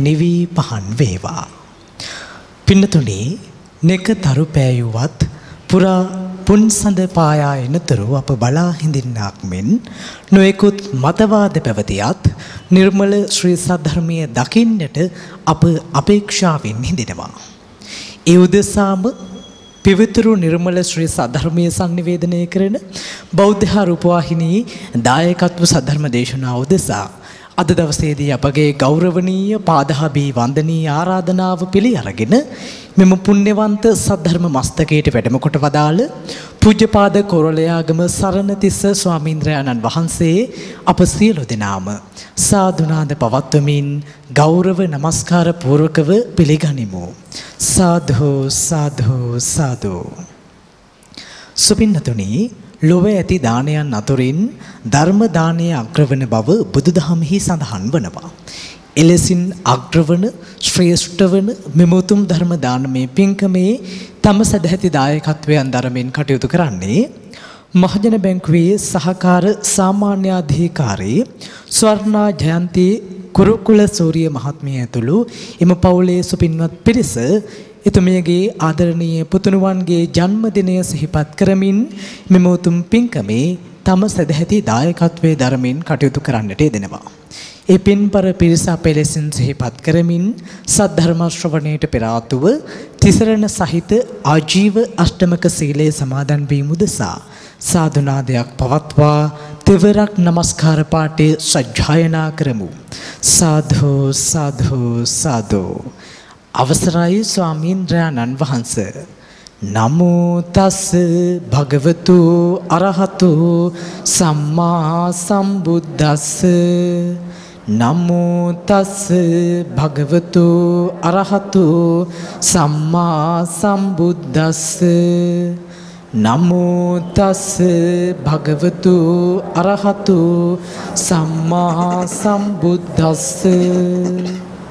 එකම සිත් නිවී පහන් වේවා. පින්නතුනේ නෙක තරු පෑයුවත් පුරා පුන්සඳ පායා එනතුරු අප බලා හිඳින්නාක් මෙන් නොයෙකුත් මතවාද පැවතියත් නිර්මල ශ්‍රී සද්ධර්මය දකින්නට අප අපේක්ෂාවෙන් හිඳෙනවා. ඒ උදෙසාම පිවිතුරු නිර්මල ශ්‍රී සද්ධර්මය සංනිවේදනය කරන බෞද්ධ රූපවාහිනී දායකත්ව සද්ධර්ම දේශනාව උදෙසා අද දවසේදී අපගේ ගෞරවනීය පාදහබී වන්දනීය ආරාධනාව පිළි අරගෙන මෙම පුණ්‍යවන්ත සද්ධර්ම මස්තකයට වැඩම කොට වදාළ පූජ්‍යපාද කොරළයාගම සරණතිස්ස ස්වාමීන්ද්‍රයාණන් වහන්සේ අප සියලු දෙනාම සාදුනාද පවත්වමින් ගෞරව නමස්කාර පූර්වකව පිළිගනිමු. සාධෝ සාධෝ සාධෝ. සුපින්නතුනි ලොව ඇති දානයන් අතුරින් ධර්ම දානය අග්‍රවන බව බුදුදහමෙහි සඳහන් වනවා. එලෙසින් අග්‍රවන ශ්‍රේෂ්ඨ වන මෙමුතුම් ධර්ම දානමේ පින්කමේ තම සදැහැති දායකත්වයන් දරමින් කටයුතු කරන්නේ මහජන බැංකුවේ සහකාර සාමාන්‍යාධිකාරී ස්වර්ණා ජයන්ති කුරුකුල සූරිය මහත්මිය ඇතුළු එම පවුලේ සුපින්වත් පිරිස එතුමියගේ ආදරණීය පුතුණුවන්ගේ ජන්මදිනය සිහිපත් කරමින් මෙම උතුම් පින්කමේ තම සදැහැති දායකත්වයේ දරමින් කටයුතු කරන්නට යෙදෙනවා. ඒ පින්පර පිරිස අපේ ලෙසින් සිහිපත් කරමින් සද්ධර්ම ශ්‍රවණයට පෙර ආතුව තිසරණ සහිත ආජීව අෂ්ටමක සීලය සමාදන් වීම උදෙසා සාදුනාදයක් පවත්වා තෙවරක් নমස්කාර පාඨය සජ්ජායනා කරමු. සාධෝ සාධෝ සාධෝ අවසරයි ස්වාමීන්ද්‍රයාණන් වහන්ස. නමෝ තස් භගවතු අරහතු සම්මා සම්බුද්දස්ස. නමෝ තස් භගවතු අරහතු සම්මා සම්බුද්දස්ස. නමෝ තස් භගවතු අරහතු සම්මා සම්බුද්දස්ස.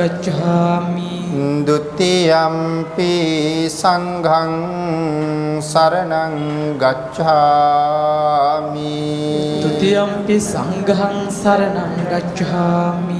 ගච්ඡාමි. ဒ ුතියම්පි සංඝං සරණං ගච්ඡාමි. තුතියම්පි සංඝං සරණං ගච්ඡාමි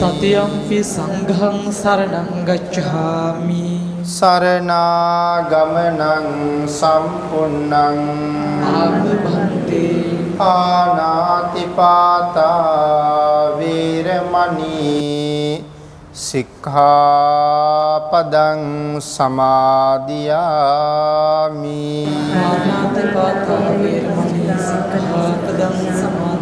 තතියම්පි සංඝං සරණං ගච්ඡාමි. සරණාගමනං සම්පුන්නං ආමභන්තේ ආනාතිපාතා වීරමණී සික්ඛාපදං සමාදියාමි. ආනාතිපාතා වේරමණී සික්ඛාපදං සමාදියාමි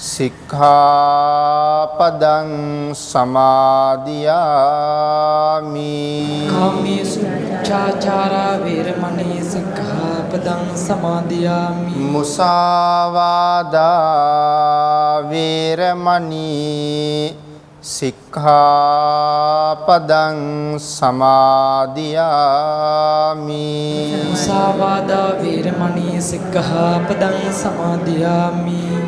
සික්ඛාපදං සමාදියාමි। කාමේසු චාචාරා වේරමණී සික්ඛාපදං සමාදියාමි। මුසාවාදා වේරමණී සික්ඛාපදං සමාදියාමි। මුසාවාදා වේරමණී සික්ඛාපදං සමාදියාමි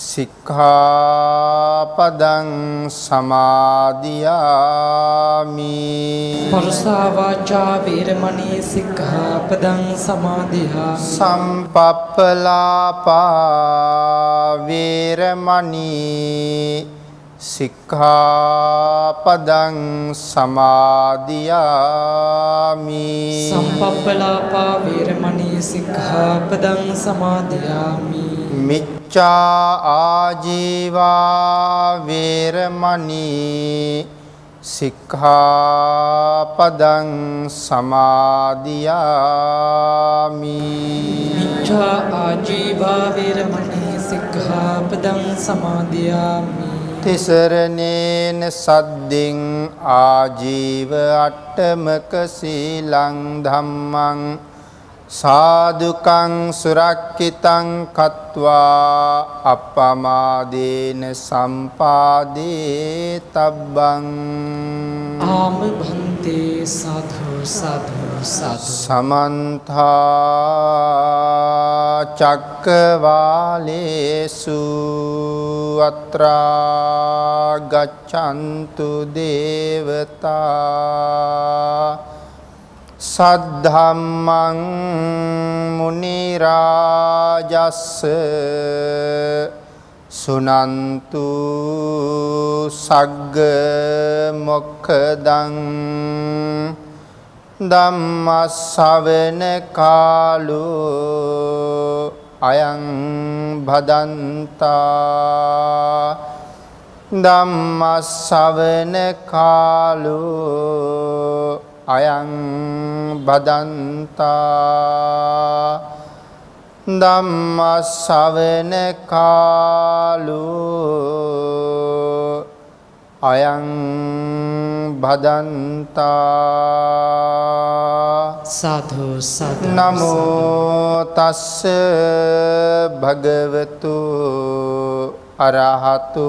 සික්ඛාපදං සමාදියාමි පරුසා වාචා වේරමණී සික්ඛාපදං සමාදියාමි සම්පප්පලාපා වේරමණී සික්ඛාපදං සමාදියාමි සම්පප්පලාපා වේරමණී සික්ඛාපදං සමාදියාමි මිච්ඡා ආජීවා වේරමණී සික්ඛාපදං සමාදියාමි. මිච්ඡා ආජීවා වේරමණී සික්ඛාපදං සමාදියාමි. තිසරණේන සද්දින් ආජීව අට්ඨමක සීලං ධම්මං සාදුකං සුරක්කිතං කତ୍වා අප්පමාදේන සම්පාදේ තබ්බං ආම භන්තේ සාධු සාධු සාධු සමන්ත චක්කවාලේසු අත්‍රා ගච්ඡන්තු දේවතා සද්ධම්මං මුනි රාජස්ස සුනන්තු සග්ග මොක්ඛදං ධම්මස්සවන කාලෝ අයං භදන්තා ධම්මස්සවන කාලෝ අයං බදන්තා ධම්මස්සවන කාලෝ අයං බදන්තා සාධු සාධු නමෝ තස්ස භගවතු අරහතු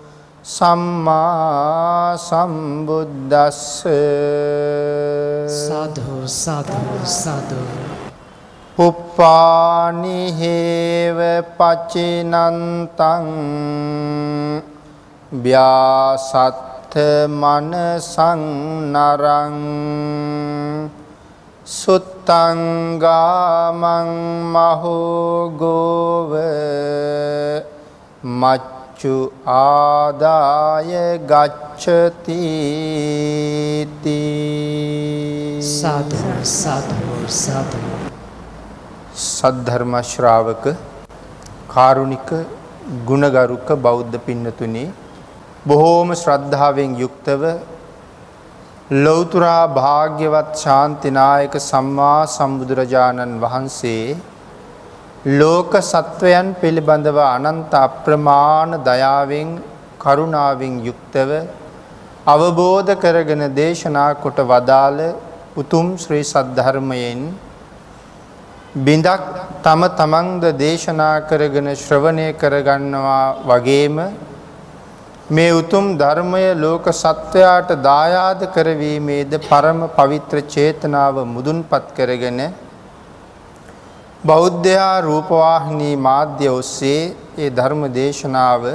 සම්මා සම්බුද්දස්ස. සාධු සාධු සාධු පුප්පානි හේව පචිනන්තං. ව්‍යාසත්ථ මනසං නරං. සුත්තංගාමං මහෝගෝව මච්චු ආදාය ගච්ඡති සාධු සාධු සාධු සද්ධර්ම ශ්‍රාවක කාරුණික ගුණගරුක බෞද්ධ පින්නතුනි බොහෝම ශ්‍රද්ධාවෙන් යුක්තව ලෞතුරා භාග්‍යවත් ශාන්තිනායක සම්මා සම්බුදුරජාණන් වහන්සේ ලෝක සත්වයන් පිළිබඳව අනන්ත අප්‍රමාණ දයාවෙන් කරුණාවෙන් යුක්තව අවබෝධ කරගෙන දේශනා කොට වදාළ උතුම් ශ්‍රී සද්ධර්මයෙන් බිඳක් තම තමන්ද දේශනා කරගෙන ශ්‍රවණය කරගන්නවා වගේම මේ උතුම් ධර්මය ලෝක සත්වයාට දායාද කරවීමේද පරම පවිත්‍ර චේතනාව මුදුන්පත් කරගෙන බෞද්ධයා රූපවාහිනී මාධ්‍ය ඔස්සේ ඒ ධර්ම දේශනාව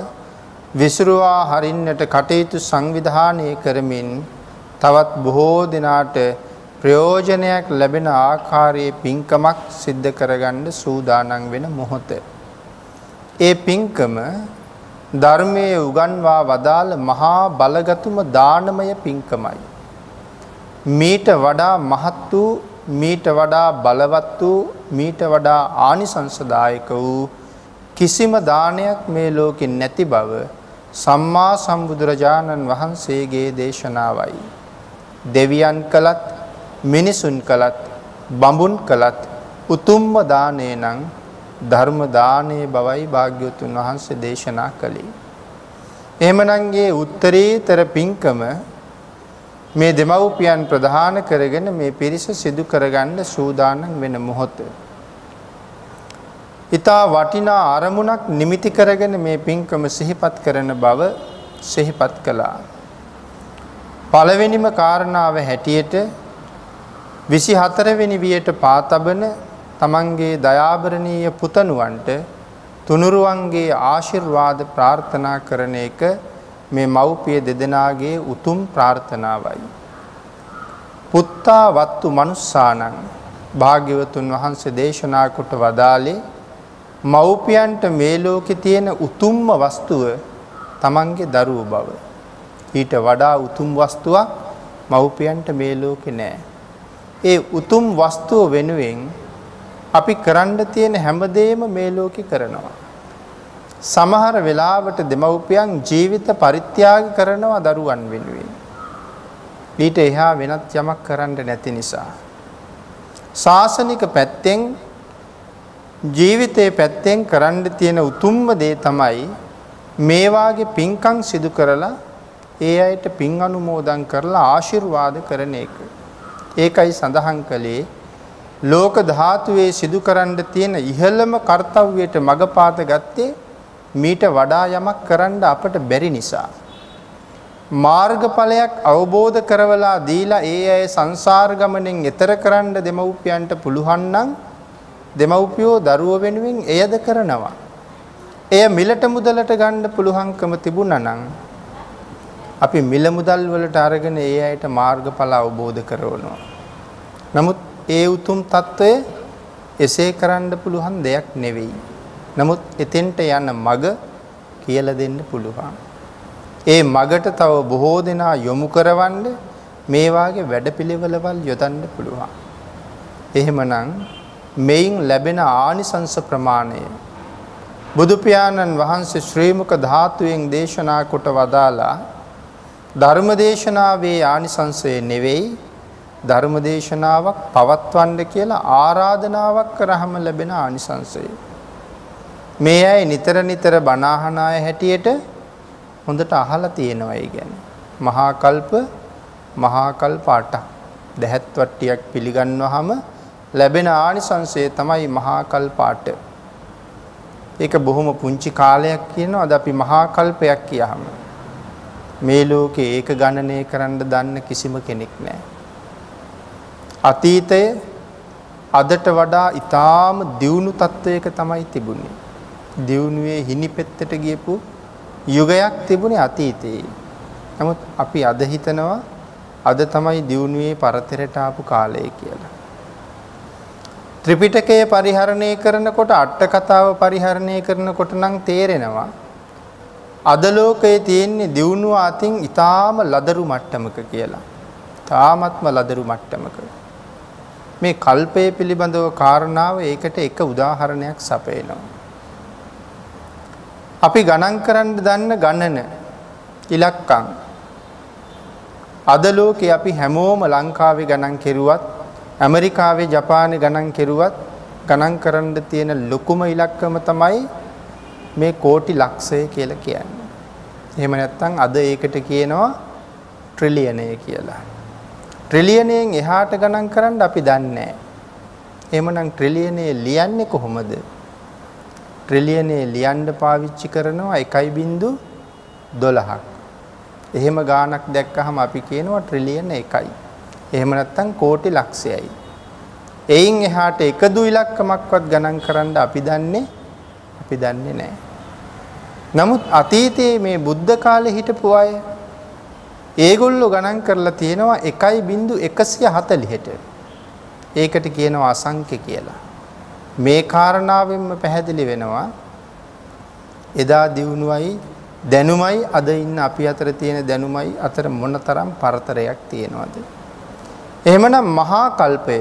විසුරුවා හරින්නට කටයුතු සංවිධානය කරමින් තවත් බොහෝ දෙනාට ප්‍රයෝජනයක් ලැබෙන ආකාරයේ පින්කමක් සිද්ධ කරගන්න සූදානම් වෙන මොහොත. ඒ පින්කම ධර්මයේ උගන්වා වදාළ මහා බලගතුම දානමය පින්කමයි. මීට වඩා මහත් වූ මීට වඩා බලවත් වූ මීට වඩා ආනිසංසදායක වූ කිසිම දානයක් මේ ලෝකෙ නැති බව සම්මා සම්බුදුරජාණන් වහන්සේගේ දේශනාවයි. දෙවියන් කළත් මිනිසුන් කළත් බඹුන් කළත් උතුම්ම දානය නම් ධර්ම දානයේ බවයි භාග්‍යවතුන් වහන්සේ දේශනා කළේ. එහෙමනම්ගේ උත්තරීතර පින්කම මේ දෙමව්පියන් ප්‍රධාන කරගෙන මේ පිරිස සිදු කරගන්න සූදානම් වෙන මොහොත. ඊතා වටිනා අරමුණක් නිමිති කරගෙන මේ පින්කම සිහිපත් කරන බව සිහිපත් කළා. පළවෙනිම කාරණාව හැටියට 24 වෙනි වියට පාතබන තමන්ගේ දයාබරණීය පුතණුවන්ට තුනුරුවන්ගේ ආශිර්වාද ප්‍රාර්ථනා කරන එක මේ මව්පිය දෙදෙනාගේ උතුම් ප්‍රාර්ථනාවයි. පුත්තා වත්තු මනුස්සානං භාග්‍යවතුන් වහන්සේ දේශනා කොට වදාලේ මව්පියන්ට මේ ලෝකේ තියෙන උතුම්ම වස්තුව තමන්ගේ දරුව බව. ඊට වඩා උතුම් වස්තුවක් මව්පියන්ට මේ ලෝකේ නැහැ. ඒ උතුම් වස්තුව වෙනුවෙන් අපි කරන්න තියෙන හැමදේම මේ ලෝකේ කරනවා. සමහර වෙලාවට දෙමව්පියන් ජීවිත පරිත්‍යාග කරනවා දරුවන් වෙනුවෙන්. ඊට එහා වෙනත් යමක් කරන්න නැති නිසා. ශාසනික පැත්තෙන් ජීවිතයේ පැත්තෙන් කරන්න තියෙන උතුම්ම දේ තමයි මේ වාගේ පින්කම් සිදු කරලා ඒ අයට පින් අනුමෝදන් කරලා ආශිර්වාද කරන එක. ඒකයි සඳහන් කළේ ලෝක ධාතුවේ සිදු කරන්න තියෙන ඉහළම කාර්යයට මගපාත ගත්තේ මීට වඩා යමක් කරන්න අපට බැරි නිසා මාර්ගඵලයක් අවබෝධ කරවලා දීලා ඒ අය සංසාර ගමනෙන් එතර කරන්න දෙමව්පියන්ට පුළුවන් නම් දෙමව්පියෝ දරුව වෙනුවෙන් එයද කරනවා. එය මිලට මුදලට ගන්න පුළුවන්කම තිබුණා නම් අපි මිල මුදල් වලට අරගෙන ඒ අයට මාර්ගඵල අවබෝධ කරවනවා. නමුත් ඒ උතුම් తত্ত্বය එසේ කරන්න පුළුවන් දෙයක් නෙවෙයි. නමුත් එතෙන්ට යන මග කියලා දෙන්න පුළුවන්. ඒ මගට තව බොහෝ දෙනා යොමු කරවන්න මේ වාගේ වැඩපිළිවෙළවල් යොදන්න පුළුවන්. එහෙමනම් මෙයින් ලැබෙන ආනිසංස ප්‍රමාණය බුදු පියාණන් වහන්සේ ශ්‍රී මුක ධාතුවෙන් දේශනා කොට වදාලා ධර්මදේශනාවේ ආනිසංසය නෙවෙයි ධර්මදේශනාවක් පවත්වන්න කියලා ආරාධනාවක් කරාම ලැබෙන ආනිසංසය. මේ අය නිතර නිතර බණ අහන අය හැටියට හොඳට අහලා තියෙනවා ඒ ගැන. මහා කල්ප මහා කල්ප 8ක් දැහත් වට්ටියක් පිළිගන්වහම ලැබෙන ආනිසංසය තමයි මහා කල්ප 8. ඒක බොහොම පුංචි කාලයක් කියනවා අද අපි මහා කල්පයක් කියහම. මේ ලෝකේ ඒක ගණනය කරන්න දන්න කිසිම කෙනෙක් නැහැ. අතීතය අදට වඩා ඊටාම දියුණු තත්වයක තමයි තිබුණේ. දියුණුවේ හිණි පෙත්තට ගියපු යුගයක් තිබුණේ අතීතයේ. නමුත් අපි අද හිතනවා අද තමයි දියුණුවේ පරතරයට ආපු කාලය කියලා. ත්‍රිපිටකය පරිහරණය කරනකොට අට කතාව පරිහරණය කරනකොට නම් තේරෙනවා අද ලෝකයේ තියෙන්නේ දියුණුව අතින් ඊටාම ලදරු මට්ටමක කියලා. තාමත්ම ලදරු මට්ටමක. මේ කල්පය පිළිබඳව කාරණාව ඒකට එක උදාහරණයක් සපයනවා. අපි ගණන් කරන්න දන්න ගණන ඉලක්කම් අද ලෝකේ අපි හැමෝම ලංකාවේ ගණන් කෙරුවත් ඇමරිකාවේ ජපානයේ ගණන් කෙරුවත් ගණන් කරන්න තියෙන ලොකුම ඉලක්කම තමයි මේ කෝටි ලක්ෂය කියලා කියන්නේ. එහෙම නැත්නම් අද ඒකට කියනවා ට්‍රිලියනය කියලා. ට්‍රිලියනයෙන් එහාට ගණන් කරන්න අපි දන්නේ නැහැ. එහෙමනම් ට්‍රිලියනය ලියන්නේ කොහොමද? ට්‍රිලියනය ලියන්න පාවිච්චි කරනවා 1.12ක්. එහෙම ගාණක් දැක්කහම අපි කියනවා ට්‍රිලියන 1යි. එහෙම නැත්නම් කෝටි ලක්ෂයයි. එයින් එහාට එකදු ඉලක්කමක්වත් ගණන් කරන්න අපි දන්නේ අපි දන්නේ නැහැ. නමුත් අතීතයේ මේ බුද්ධ කාලේ හිටපු අය ඒගොල්ලෝ ගණන් කරලා තියෙනවා 1.140ට. ඒකට කියනවා අසංඛ්‍ය කියලා. මේ කාරණාවෙන්ම පැහැදිලි වෙනවා එදා දිනුවයි දැනුමයි අද ඉන්න අපි අතර තියෙන දැනුමයි අතර මොනතරම් පරතරයක් තියෙනවද? එහෙමනම් මහා කල්පය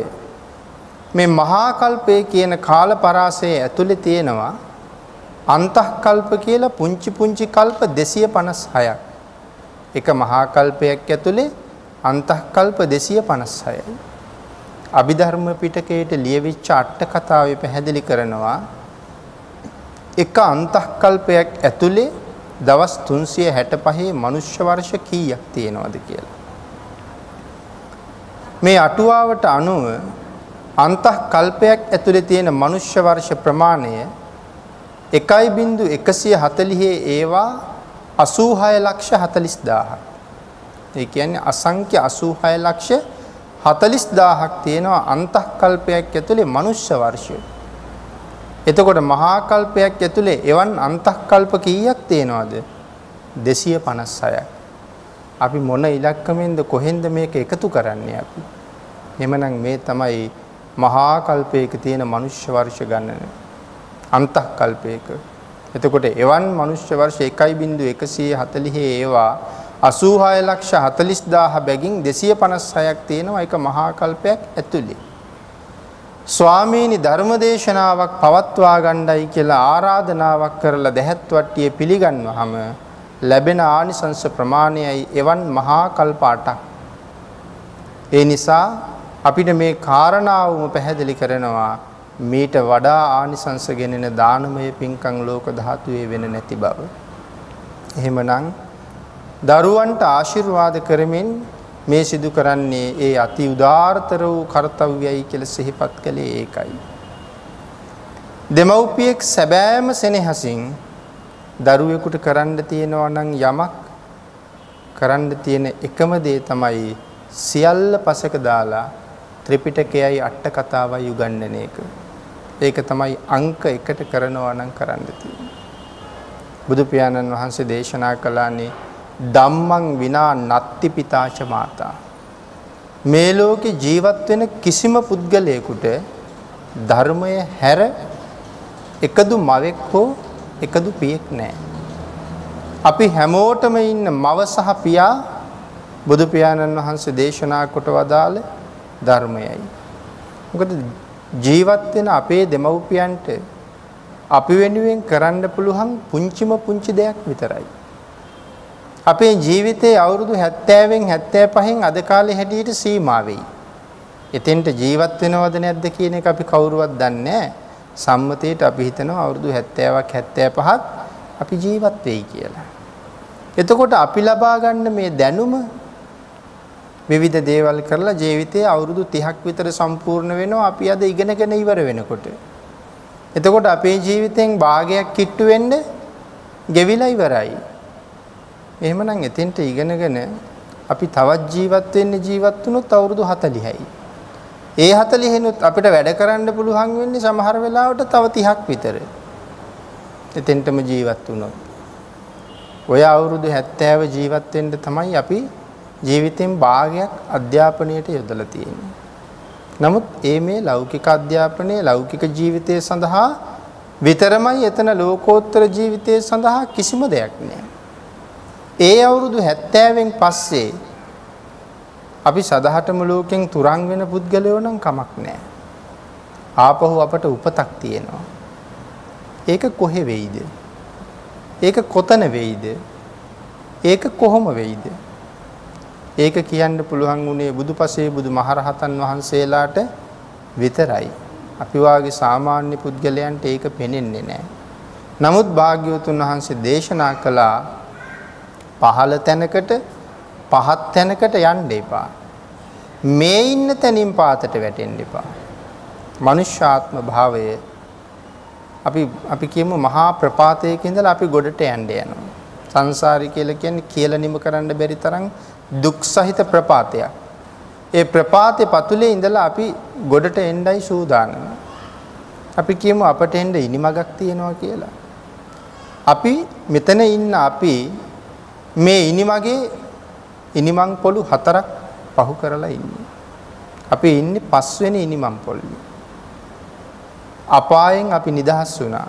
මේ මහා කල්පය කියන කාල පරාසයේ ඇතුලේ තියෙනවා අන්තଃකල්ප කියලා පුංචි පුංචි කල්ප 256ක්. එක මහා කල්පයක් ඇතුලේ අන්තଃකල්ප 256යි. අභිධර්ම පිටකයට ලියවිච්ච අට කතාවේ පැහැදිලි කරනවා එක අන්තଃකල්පයක් ඇතුලේ දවස් 365 මනුෂ්‍ය වර්ෂ කීයක් තියෙනවද කියලා. මේ අටුවාවට අනුව අන්තଃකල්පයක් ඇතුලේ තියෙන මනුෂ්‍ය වර්ෂ ප්‍රමාණය 1.140 ඒවා 86 ලක්ෂ 40000ක්. ඒ කියන්නේ අසංඛ්‍ය 86 ලක්ෂ 40000ක් තියෙනවා අන්තଃකල්පයක් ඇතුලේ මනුෂ්‍ය වර්ෂය. එතකොට මහා කල්පයක් ඇතුලේ එවන් අන්තଃකල්ප කීයක් තියෙනවද? 256ක්. අපි මොන ඉලක්කමෙන්ද කොහෙන්ද මේක එකතු කරන්නේ අපි? එhmenan මේ තමයි මහා කල්පයක තියෙන මනුෂ්‍ය වර්ෂ ගණන. අන්තଃකල්පයක. එතකොට එවන් මනුෂ්‍ය වර්ෂ 1.140 ඒවා 86 ලක්ෂ 40000 බැගින් 256ක් තියෙනවා ඒක මහා කල්පයක් ඇතුලේ. ස්වාමීනි ධර්මදේශනාවක් පවත්වා ගණ්ඩයි කියලා ආරාධනාවක් කරලා දැහැත් වට්ටිය පිළිගන්වහම ලැබෙන ආනිසංස ප්‍රමාණයයි එවන් මහා කල්ප 8ක්. ඒ නිසා අපිට මේ කාරණාවම පැහැදිලි කරනවා මීට වඩා ආනිසංස ගෙනෙන දානමය පින්කම් ලෝක ධාතුවේ වෙන නැති බව. එහෙමනම් දරුවන්ට ආශිර්වාද කරමින් මේ සිදු කරන්නේ ඒ අති උදාාරතර වූ කාර්යයයි කියලා සිහිපත් කළේ ඒකයි. දෙමව්පියෙක් සැබෑම සෙනෙහසින් දරුවෙකුට කරන්න තියෙනවා නම් යමක් කරන්න තියෙන එකම දේ තමයි සියල්ල පසක දාලා ත්‍රිපිටකයයි අට කතාවයි උගන්වන එක. ඒක තමයි අංක 1ට කරනවා නම් කරන්න තියෙන්නේ. බුදු පියාණන් වහන්සේ දේශනා කළානේ ධම්මං විනා නත්ති පිතාච මාතා මේ ලෝකේ ජීවත් වෙන කිසිම පුද්ගලයෙකුට ධර්මය හැර එකදු මවෙක් හෝ එකදු පියෙක් නැහැ. අපි හැමෝටම ඉන්න මව සහ පියා බුදු පියාණන් වහන්සේ දේශනා කොට වදාළ ධර්මයයි. මොකද ජීවත් වෙන අපේ දෙමව්පියන්ට අපි වෙනුවෙන් කරන්න පුළුවන් පුංචිම පුංචි දෙයක් විතරයි. අපේ ජීවිතයේ අවුරුදු 70න් 75න් අද කාලේ හැටියට සීමා වෙයි. එතෙන්ට ජීවත් වෙනවද නැද්ද කියන එක අපි කවුරුවත් දන්නේ සම්මතයට අපි හිතනවා අවුරුදු 70ක් 75ක් අපි ජීවත් වෙයි කියලා. එතකොට අපි ලබා ගන්න මේ දැනුම විවිධ දේවල් කරලා ජීවිතයේ අවුරුදු 30ක් විතර සම්පූර්ණ වෙනවා අපි අද ඉගෙනගෙන ඉවර වෙනකොට. එතකොට අපේ ජීවිතෙන් භාගයක් කිට්ටු වෙන්න ගෙවිලා ඉවරයි. එහෙමනම් එතෙන්ට ඉගෙනගෙන අපි තවත් ජීවත් වෙන්න ජීවත් වුණොත් අවුරුදු 40යි. ඒ 40ෙනුත් අපිට වැඩ කරන්න පුළුවන් වෙන්නේ සමහර වෙලාවට තව 30ක් විතර. එතෙන්ටම ජීවත් වුණොත්. ඔය අවුරුදු 70 ජීවත් වෙන්න තමයි අපි ජීවිතෙන් භාගයක් අධ්‍යාපනයට යොදලා තියෙන්නේ. නමුත් ඒ මේ ලෞකික අධ්‍යාපනයේ ලෞකික ජීවිතය සඳහා විතරමයි එතන ලෝකෝත්තර ජීවිතය සඳහා කිසිම දෙයක් නෑ. ඒ අවුරුදු 70න් පස්සේ අපි සදහටම ලෝකෙන් තුරන් වෙන පුද්ගලයෝ නම් කමක් නැහැ. ආපහු අපට උපතක් තියෙනවා. ඒක කොහෙ වෙයිද? ඒක කොතන වෙයිද? ඒක කොහොම වෙයිද? ඒක කියන්න පුළුවන් උනේ බුදුපසේ බුදුමහරහතන් වහන්සේලාට විතරයි. අපි වාගේ සාමාන්‍ය පුද්ගලයන්ට ඒක පෙනෙන්නේ නැහැ. නමුත් භාග්‍යවතුන් වහන්සේ දේශනා කළා පහළ තැනකට පහත් තැනකට යන්න එපා. මේ ඉන්න තැනින් පාතට වැටෙන්න එපා. මනුෂ්‍යාත්ම භාවය අපි අපි කියමු මහා ප්‍රපාතයක ඉඳලා අපි ගොඩට යන්න යනවා. සංසාරي කියලා කියන්නේ කියලා නිම කරන්න බැරි තරම් දුක් සහිත ප්‍රපාතයක්. ඒ ප්‍රපාතේ පතුලේ ඉඳලා අපි ගොඩට එන්නයි සූදානම. අපි කියමු අපට එන්න ඉනිමගක් තියෙනවා කියලා. අපි මෙතන ඉන්න අපි මේ ඉනිමගේ ඉනිමං පොළු හතරක් පහු කරලා ඉන්නේ. අපි ඉන්නේ පස්වෙනි ඉනිමං පොළේ. අපායෙන් අපි නිදහස් වුණා.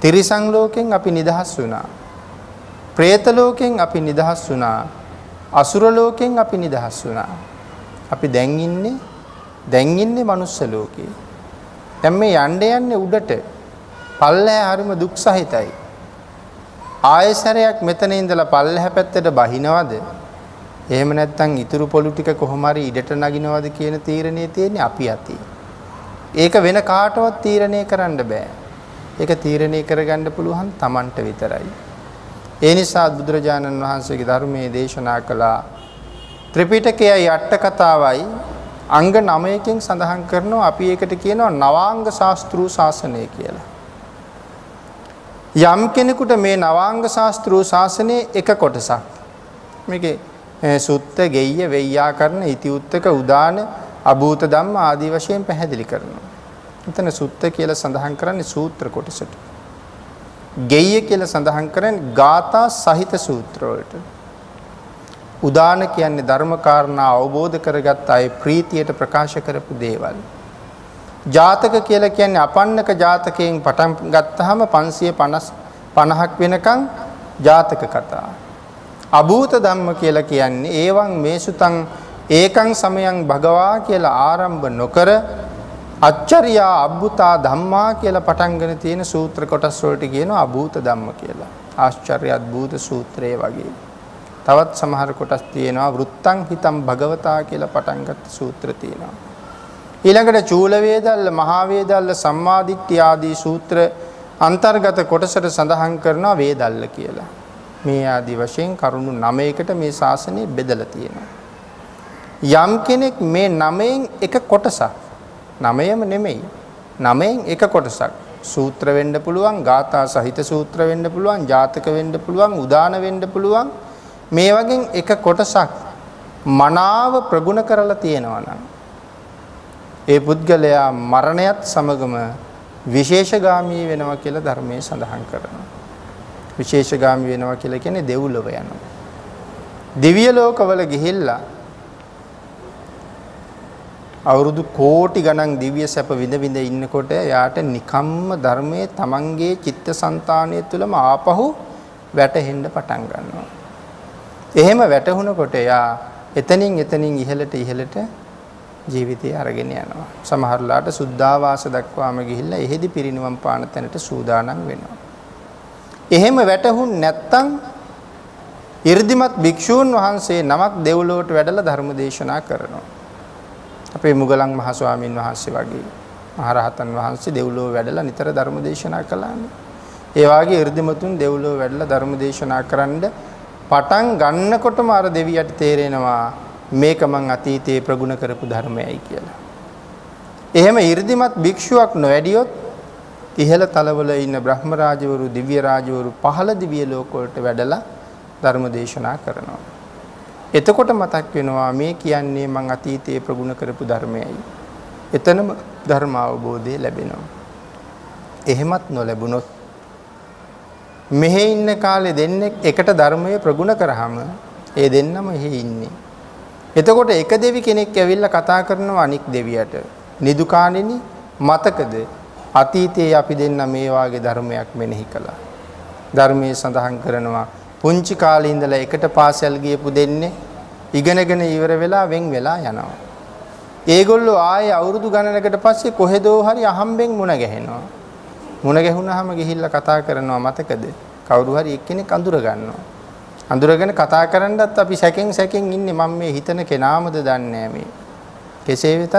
තිරිසන් ලෝකෙන් අපි නිදහස් වුණා. പ്രേත ලෝකෙන් අපි නිදහස් වුණා. අසුර ලෝකෙන් අපි නිදහස් වුණා. අපි දැන් ඉන්නේ දැන් ඉන්නේ මනුස්ස ලෝකේ. දැන් මේ යන්න යන්නේ උඩට. පල්ලෑ හරිම දුක් සහිතයි. ආයසරයක් මෙතන ඉඳලා පල්ලෙහා පැත්තට බහිනවද? එහෙම නැත්නම් ඉතුරු පොළු ටික කොහොම හරි ඉඩට නගිනවද කියන තීරණය තියෙන්නේ අපි අතේ. ඒක වෙන කාටවත් තීරණය කරන්න බෑ. ඒක තීරණය කරගන්න පුළුවන් Tamanට විතරයි. ඒ නිසා බුදුරජාණන් වහන්සේගේ ධර්මයේ දේශනා කළා ත්‍රිපිටකයයි අට කතාවයි අංග 9කින් සඳහන් කරනවා අපි ඒකට කියනවා නවාංග ශාස්ත්‍රු ශාසනය කියලා. යම් කෙනෙකුට මේ නවාංග ශාස්ත්‍රු ශාසනයේ එක කොටසක් මේකේ සුත්ත ගෙය්‍ය වෙయ్యා කරන ඉතිඋත්තක උදාන අභූත ධම්ම ආදී වශයෙන් පැහැදිලි කරනවා. එතන සුත්ත කියලා සඳහන් කරන්නේ සූත්‍ර කොටසට. ගෙය්‍ය කියලා සඳහන් කරන්නේ ගාථා සහිත සූත්‍ර වලට. උදාන කියන්නේ ධර්ම කාරණා අවබෝධ කරගත් අය ප්‍රීතියට ප්‍රකාශ කරපු දේවල්. ජාතක කියලා කියන්නේ අපන්නක ජාතකයෙන් පටන් ගත්තාම 550 50ක් වෙනකන් ජාතක කතා. අභූත ධම්ම කියලා කියන්නේ ඒවන් මේසුතං ඒකං සමයං භගවා කියලා ආරම්භ නොකර අච්චරියා අබ්බුතා ධම්මා කියලා පටන්ගෙන තියෙන සූත්‍ර කොටස් වලට කියනවා අභූත ධම්ම කියලා. ආශ්චර්ය අද්භූත සූත්‍රය වගේ. තවත් සමහර කොටස් තියෙනවා වෘත්තං හිතම් භගවතා කියලා පටන්ගත් සූත්‍ර තියෙනවා. ඊළඟට චූල වේදල්ල මහා වේදල්ල සම්මාදිට්ඨිය ආදී සූත්‍ර අන්තර්ගත කොටසට සඳහන් කරනවා වේදල්ල කියලා. මේ ආදි වශයෙන් කරුණු 9කට මේ ශාසනය බෙදලා තියෙනවා. යම් කෙනෙක් මේ 9න් එක කොටසක් 9ම නෙමෙයි 9න් එක කොටසක් සූත්‍ර වෙන්න පුළුවන්, ගාථා සහිත සූත්‍ර වෙන්න පුළුවන්, ජාතක වෙන්න පුළුවන්, උදාන වෙන්න පුළුවන්. මේ වගේ එක කොටසක් මනාව ප්‍රගුණ කරලා තියෙනවා නම් ඒ පුද්ගලයා මරණයත් සමගම විශේෂගාමී වෙනවා කියලා ධර්මයේ සඳහන් කරනවා. විශේෂගාමී වෙනවා කියලා කියන්නේ දෙව්ලොව යනවා. දිව්‍ය ලෝකවල ගිහිල්ලා අවුරුදු කෝටි ගණන් දිව්‍ය සැප විඳ විඳ ඉන්නකොට යාට නිකම්ම ධර්මයේ තමන්ගේ චිත්තසංතානය තුළම ආපහු වැටහෙන්න පටන් ගන්නවා. එහෙම වැටහුණකොට යා එතනින් එතනින් ඉහළට ඉහළට ජීවිතය අරගෙන යනවා. සමහරලාට සුද්ධාවාස දක්වාම ගිහිල්ලා එහෙදි පිරිනිවන් පාන තැනට සූදානම් වෙනවා. එහෙම වැටහුන් නැත්තම් 이르දිමත් භික්ෂූන් වහන්සේ නමක් දෙව්ලොවට වැඩලා ධර්ම දේශනා කරනවා. අපේ මුගලන් මහ ස්වාමීන් වහන්සේ වගේ මහරහතන් වහන්සේ දෙව්ලොව වැඩලා නිතර ධර්ම දේශනා කළානේ. ඒ වාගේ 이르දිමතුන් දෙව්ලොව වැඩලා ධර්ම දේශනා කරන්න පටන් ගන්නකොටම අර දෙවියට තේරෙනවා මේක මං අතීතයේ ප්‍රගුණ කරපු ධර්මයයි කියලා. එහෙම 이르දිමත් භික්ෂුවක් නොවැඩියොත් ඉහළ තලවල ඉන්න බ්‍රහ්ම රාජවරු දිව්‍ය රාජවරු පහළ දිව්‍ය ලෝක වලට වැඩලා ධර්ම දේශනා කරනවා. එතකොට මතක් වෙනවා මේ කියන්නේ මං අතීතයේ ප්‍රගුණ කරපු ධර්මයයි. එතනම ධර්ම අවබෝධය ලැබෙනවා. එහෙමත් නොලැබුණොත් මෙහි ඉන්න කාලේ දෙන්නෙක් එකට ධර්මයේ ප්‍රගුණ කරාම ඒ දෙන්නම එහි ඉන්නේ. එතකොට එක දෙවි කෙනෙක් ඇවිල්ලා කතා කරනවා අනික් දෙවියට. නිදුකාණෙනි මතකද අතීතයේ අපි දෙන්න මේ වාගේ ධර්මයක් මෙනෙහි කළා. ධර්මයේ සඳහන් කරනවා පුංචි කාලේ ඉඳලා එකට පාසල් ගියපු දෙන්නේ ඉගෙනගෙන ඉවර වෙලා වෙන් වෙලා යනවා. ඒගොල්ලෝ ආයේ අවුරුදු ගණනකට පස්සේ කොහෙදෝ හරි අහම්බෙන් මුණ ගැහෙනවා. මුණ ගැහුණාම ගිහිල්ලා කතා කරනවා මතකද? කවුරු හරි එක්කෙනෙක් අඳුර ගන්නවා. අඳුරගෙන කතා කරන්නත් අපි සැකෙන් සැකෙන් ඉන්නේ. මම මේ හිතන කෙනාමද දන්නේ මේ. කෙසේ වෙතත්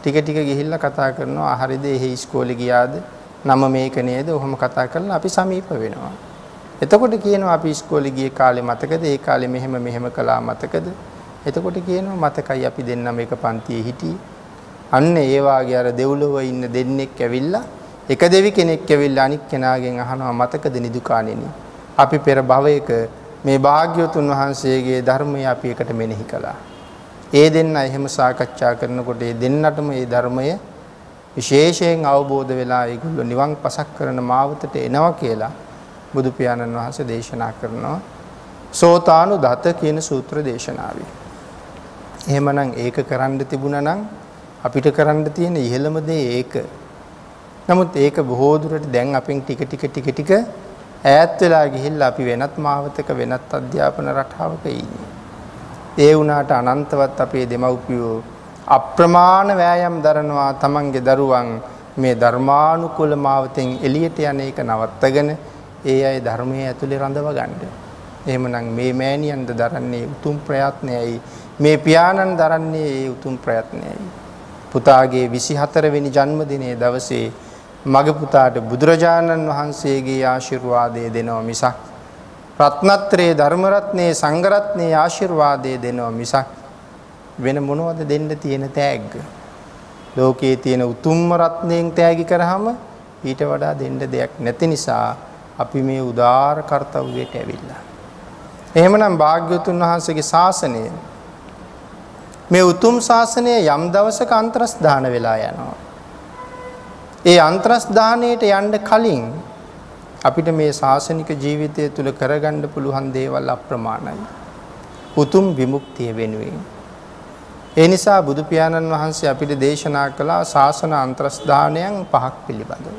ටික ටික ගිහිල්ලා කතා කරනවා. හරිද? එහෙ ඉස්කෝලේ ගියාද? නම මේක නේද? ඔහොම කතා කරලා අපි සමීප වෙනවා. එතකොට කියනවා අපි ඉස්කෝලේ ගියේ කාලේ මතකද? ඒ කාලේ මෙහෙම මෙහෙම කළා මතකද? එතකොට කියනවා මතකයි අපි දෙන්නම එක පන්තියේ හිටියේ. අන්න ඒ වාගේ අර දෙව්ලොව ඉන්න දෙන්නෙක් ඇවිල්ලා එක දෙවි කෙනෙක් ඇවිල්ලා අනික් කෙනාගෙන් අහනවා මතකද නිදුකාණෙනි? අපි පෙර භවයක මේ භාග්‍යවතුන් වහන්සේගේ ධර්මය අපි එකට මෙනෙහි කළා ඒ දෙන්න එහෙම සාකච්ඡා කරනකොට ඒ දෙන්නටම මේ ධර්මය විශේෂයෙන් අවබෝධ වෙලා ඒගොල්ලෝ නිවන් පසක් කරන මාවතට එනවා කියලා බුදු පියාණන් වහන්සේ දේශනා කරනවා. සෝතානු දත කියන සූත්‍ර දේශනාවේ. එහෙමනම් ඒක කරන්න තිබුණා නම් අපිට කරන්න තියෙන ඉහළම දේ ඒක. නමුත් ඒක බොහෝ දුරට දැන් අපෙන් ටික ටික ටික ටික ඈත් වෙලා ගිහිල්ලා අපි වෙනත් මාවතක වෙනත් අධ්‍යාපන රටාවක ඉන්නේ. ඒ වුණාට අනන්තවත් අපේ දෙමව්පියෝ අප්‍රමාණ වෑයම් දරනවා තමන්ගේ දරුවන් මේ ධර්මානුකූල මාවතෙන් එළියට යන එක නවත්තගෙන ඒ අය ධර්මයේ ඇතුලේ රඳව ගන්න. එහෙමනම් මේ මෑණියන්ද දරන්නේ උතුම් ප්‍රයත්නයයි මේ පියාණන් දරන්නේ ඒ උතුම් ප්‍රයත්නයයි. පුතාගේ 24 වෙනි ජන්මදිනයේ දවසේ මගේ පුතාට බුදුරජාණන් වහන්සේගේ ආශිර්වාදය දෙනවා මිසක් රත්නත්‍රයේ ධර්මරත්නයේ සංඝරත්නයේ ආශිර්වාදය දෙනවා මිසක් වෙන මොනවද දෙන්න තියෙන තෑග්ග ලෝකයේ තියෙන උතුම්ම රත්නයෙන් තෑගි කරාම ඊට වඩා දෙන්න දෙයක් නැති නිසා අපි මේ උදාාර කර්තව්‍යයට ඇවිල්ලා. එහෙමනම් භාග්‍යවතුන් වහන්සේගේ ශාසනය මේ උතුම් ශාසනය යම් දවසක අන්තරස්දාන වෙලා යනවා. ඒ අන්තරස්දානයට යන්න කලින් අපිට මේ ශාසනික ජීවිතය තුළ කරගන්න පුළුවන් දේවල් අප්‍රමාණයි. උතුම් විමුක්තිය වෙනුවෙන්. ඒ නිසා බුදු පියාණන් වහන්සේ අපිට දේශනා කළා ශාසන අන්තරස්දානයන් පහක් පිළිබඳව.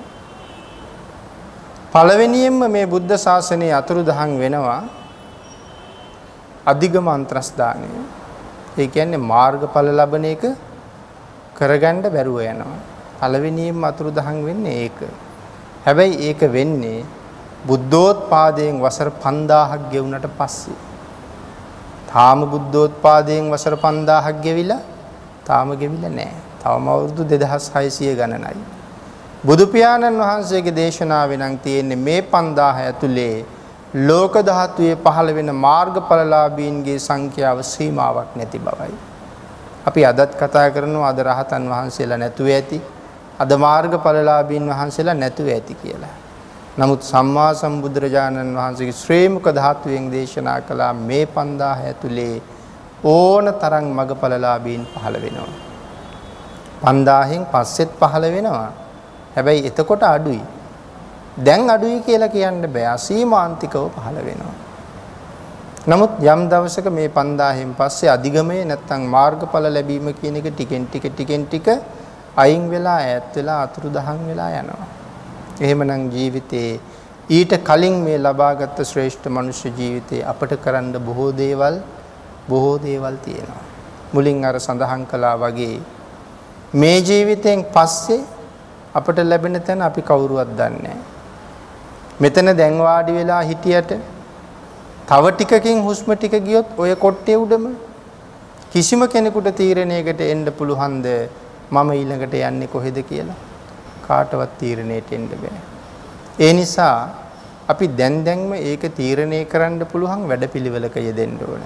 පළවෙනියෙන්ම මේ බුද්ධ ශාසනයේ අතුරුදහන් වෙනවා අධිගම අන්තරස්දානය. ඒ කියන්නේ මාර්ගඵල ලබන එක කරගන්න බැරුව යනවා. පළවෙනියෙන්ම අතුරුදහන් වෙන්නේ ඒක. හැබැයි ඒක වෙන්නේ බුද්ධෝත්පාදයෙන් වසර 5000ක් ගෙවුනට පස්සේ. තාම බුද්ධෝත්පාදයෙන් වසර 5000ක් ගෙවිලා තාම ගෙවිලා නැහැ. තවම අවුරුදු 2600 ගණනයි. බුදු පියාණන් වහන්සේගේ දේශනාවේ නම් තියෙන්නේ මේ 5000 ඇතුලේ ලෝක ධාතුවේ පහළ වෙන මාර්ගඵලලාභීන්ගේ සංඛ්‍යාව සීමාවක් නැති බවයි. අපි අදත් කතා කරනවා අද රහතන් වහන්සේලා නැතුව ඇති. අද මාර්ගඵලලාභීන් වහන්සේලා නැතුව ඇති කියලා. නමුත් සම්මා සම්බුදුරජාණන් වහන්සේගේ ශ්‍රේමුක ධාතුවෙන් දේශනා කළා මේ 5000 ඇතුලේ ඕන තරම් මගඵලලාභීන් පහළ වෙනවා. 5000න් පස්සෙත් පහළ වෙනවා. හැබැයි එතකොට අඩුයි. දැන් අඩුයි කියලා කියන්න බෑ. අසීමාන්තිකව පහළ වෙනවා. නමුත් යම් දවසක මේ 5000න් පස්සේ අධිගමයේ නැත්තම් මාර්ගඵල ලැබීම කියන එක ටිකෙන් ටික ටිකෙන් ටික අයින් වෙලා ඈත් වෙලා අතුරුදහන් වෙලා යනවා. එහෙමනම් ජීවිතේ ඊට කලින් මේ ලබාගත් ශ්‍රේෂ්ඨ මනුෂ්‍ය ජීවිතේ අපට කරන්න බොහෝ දේවල් බොහෝ දේවල් තියෙනවා. මුලින් අර සඳහන් කළා වගේ මේ ජීවිතෙන් පස්සේ අපට ලැබෙන තැන අපි කවුරුවත් දන්නේ මෙතන දැන් වාඩි වෙලා හිටියට තව ටිකකින් හුස්ම ටික ගියොත් ඔය කොට්ටේ උඩම කිසිම කෙනෙකුට තීරණයකට එන්න පුළුවන්ද මම ඊළඟට යන්නේ කොහෙද කියලා කාටවත් තීරණයට එන්න බෑ. ඒ නිසා අපි දැන් දැන්ම ඒක තීරණය කරන්න පුළුවන් වැඩපිළිවෙලක යෙදෙන්න ඕන.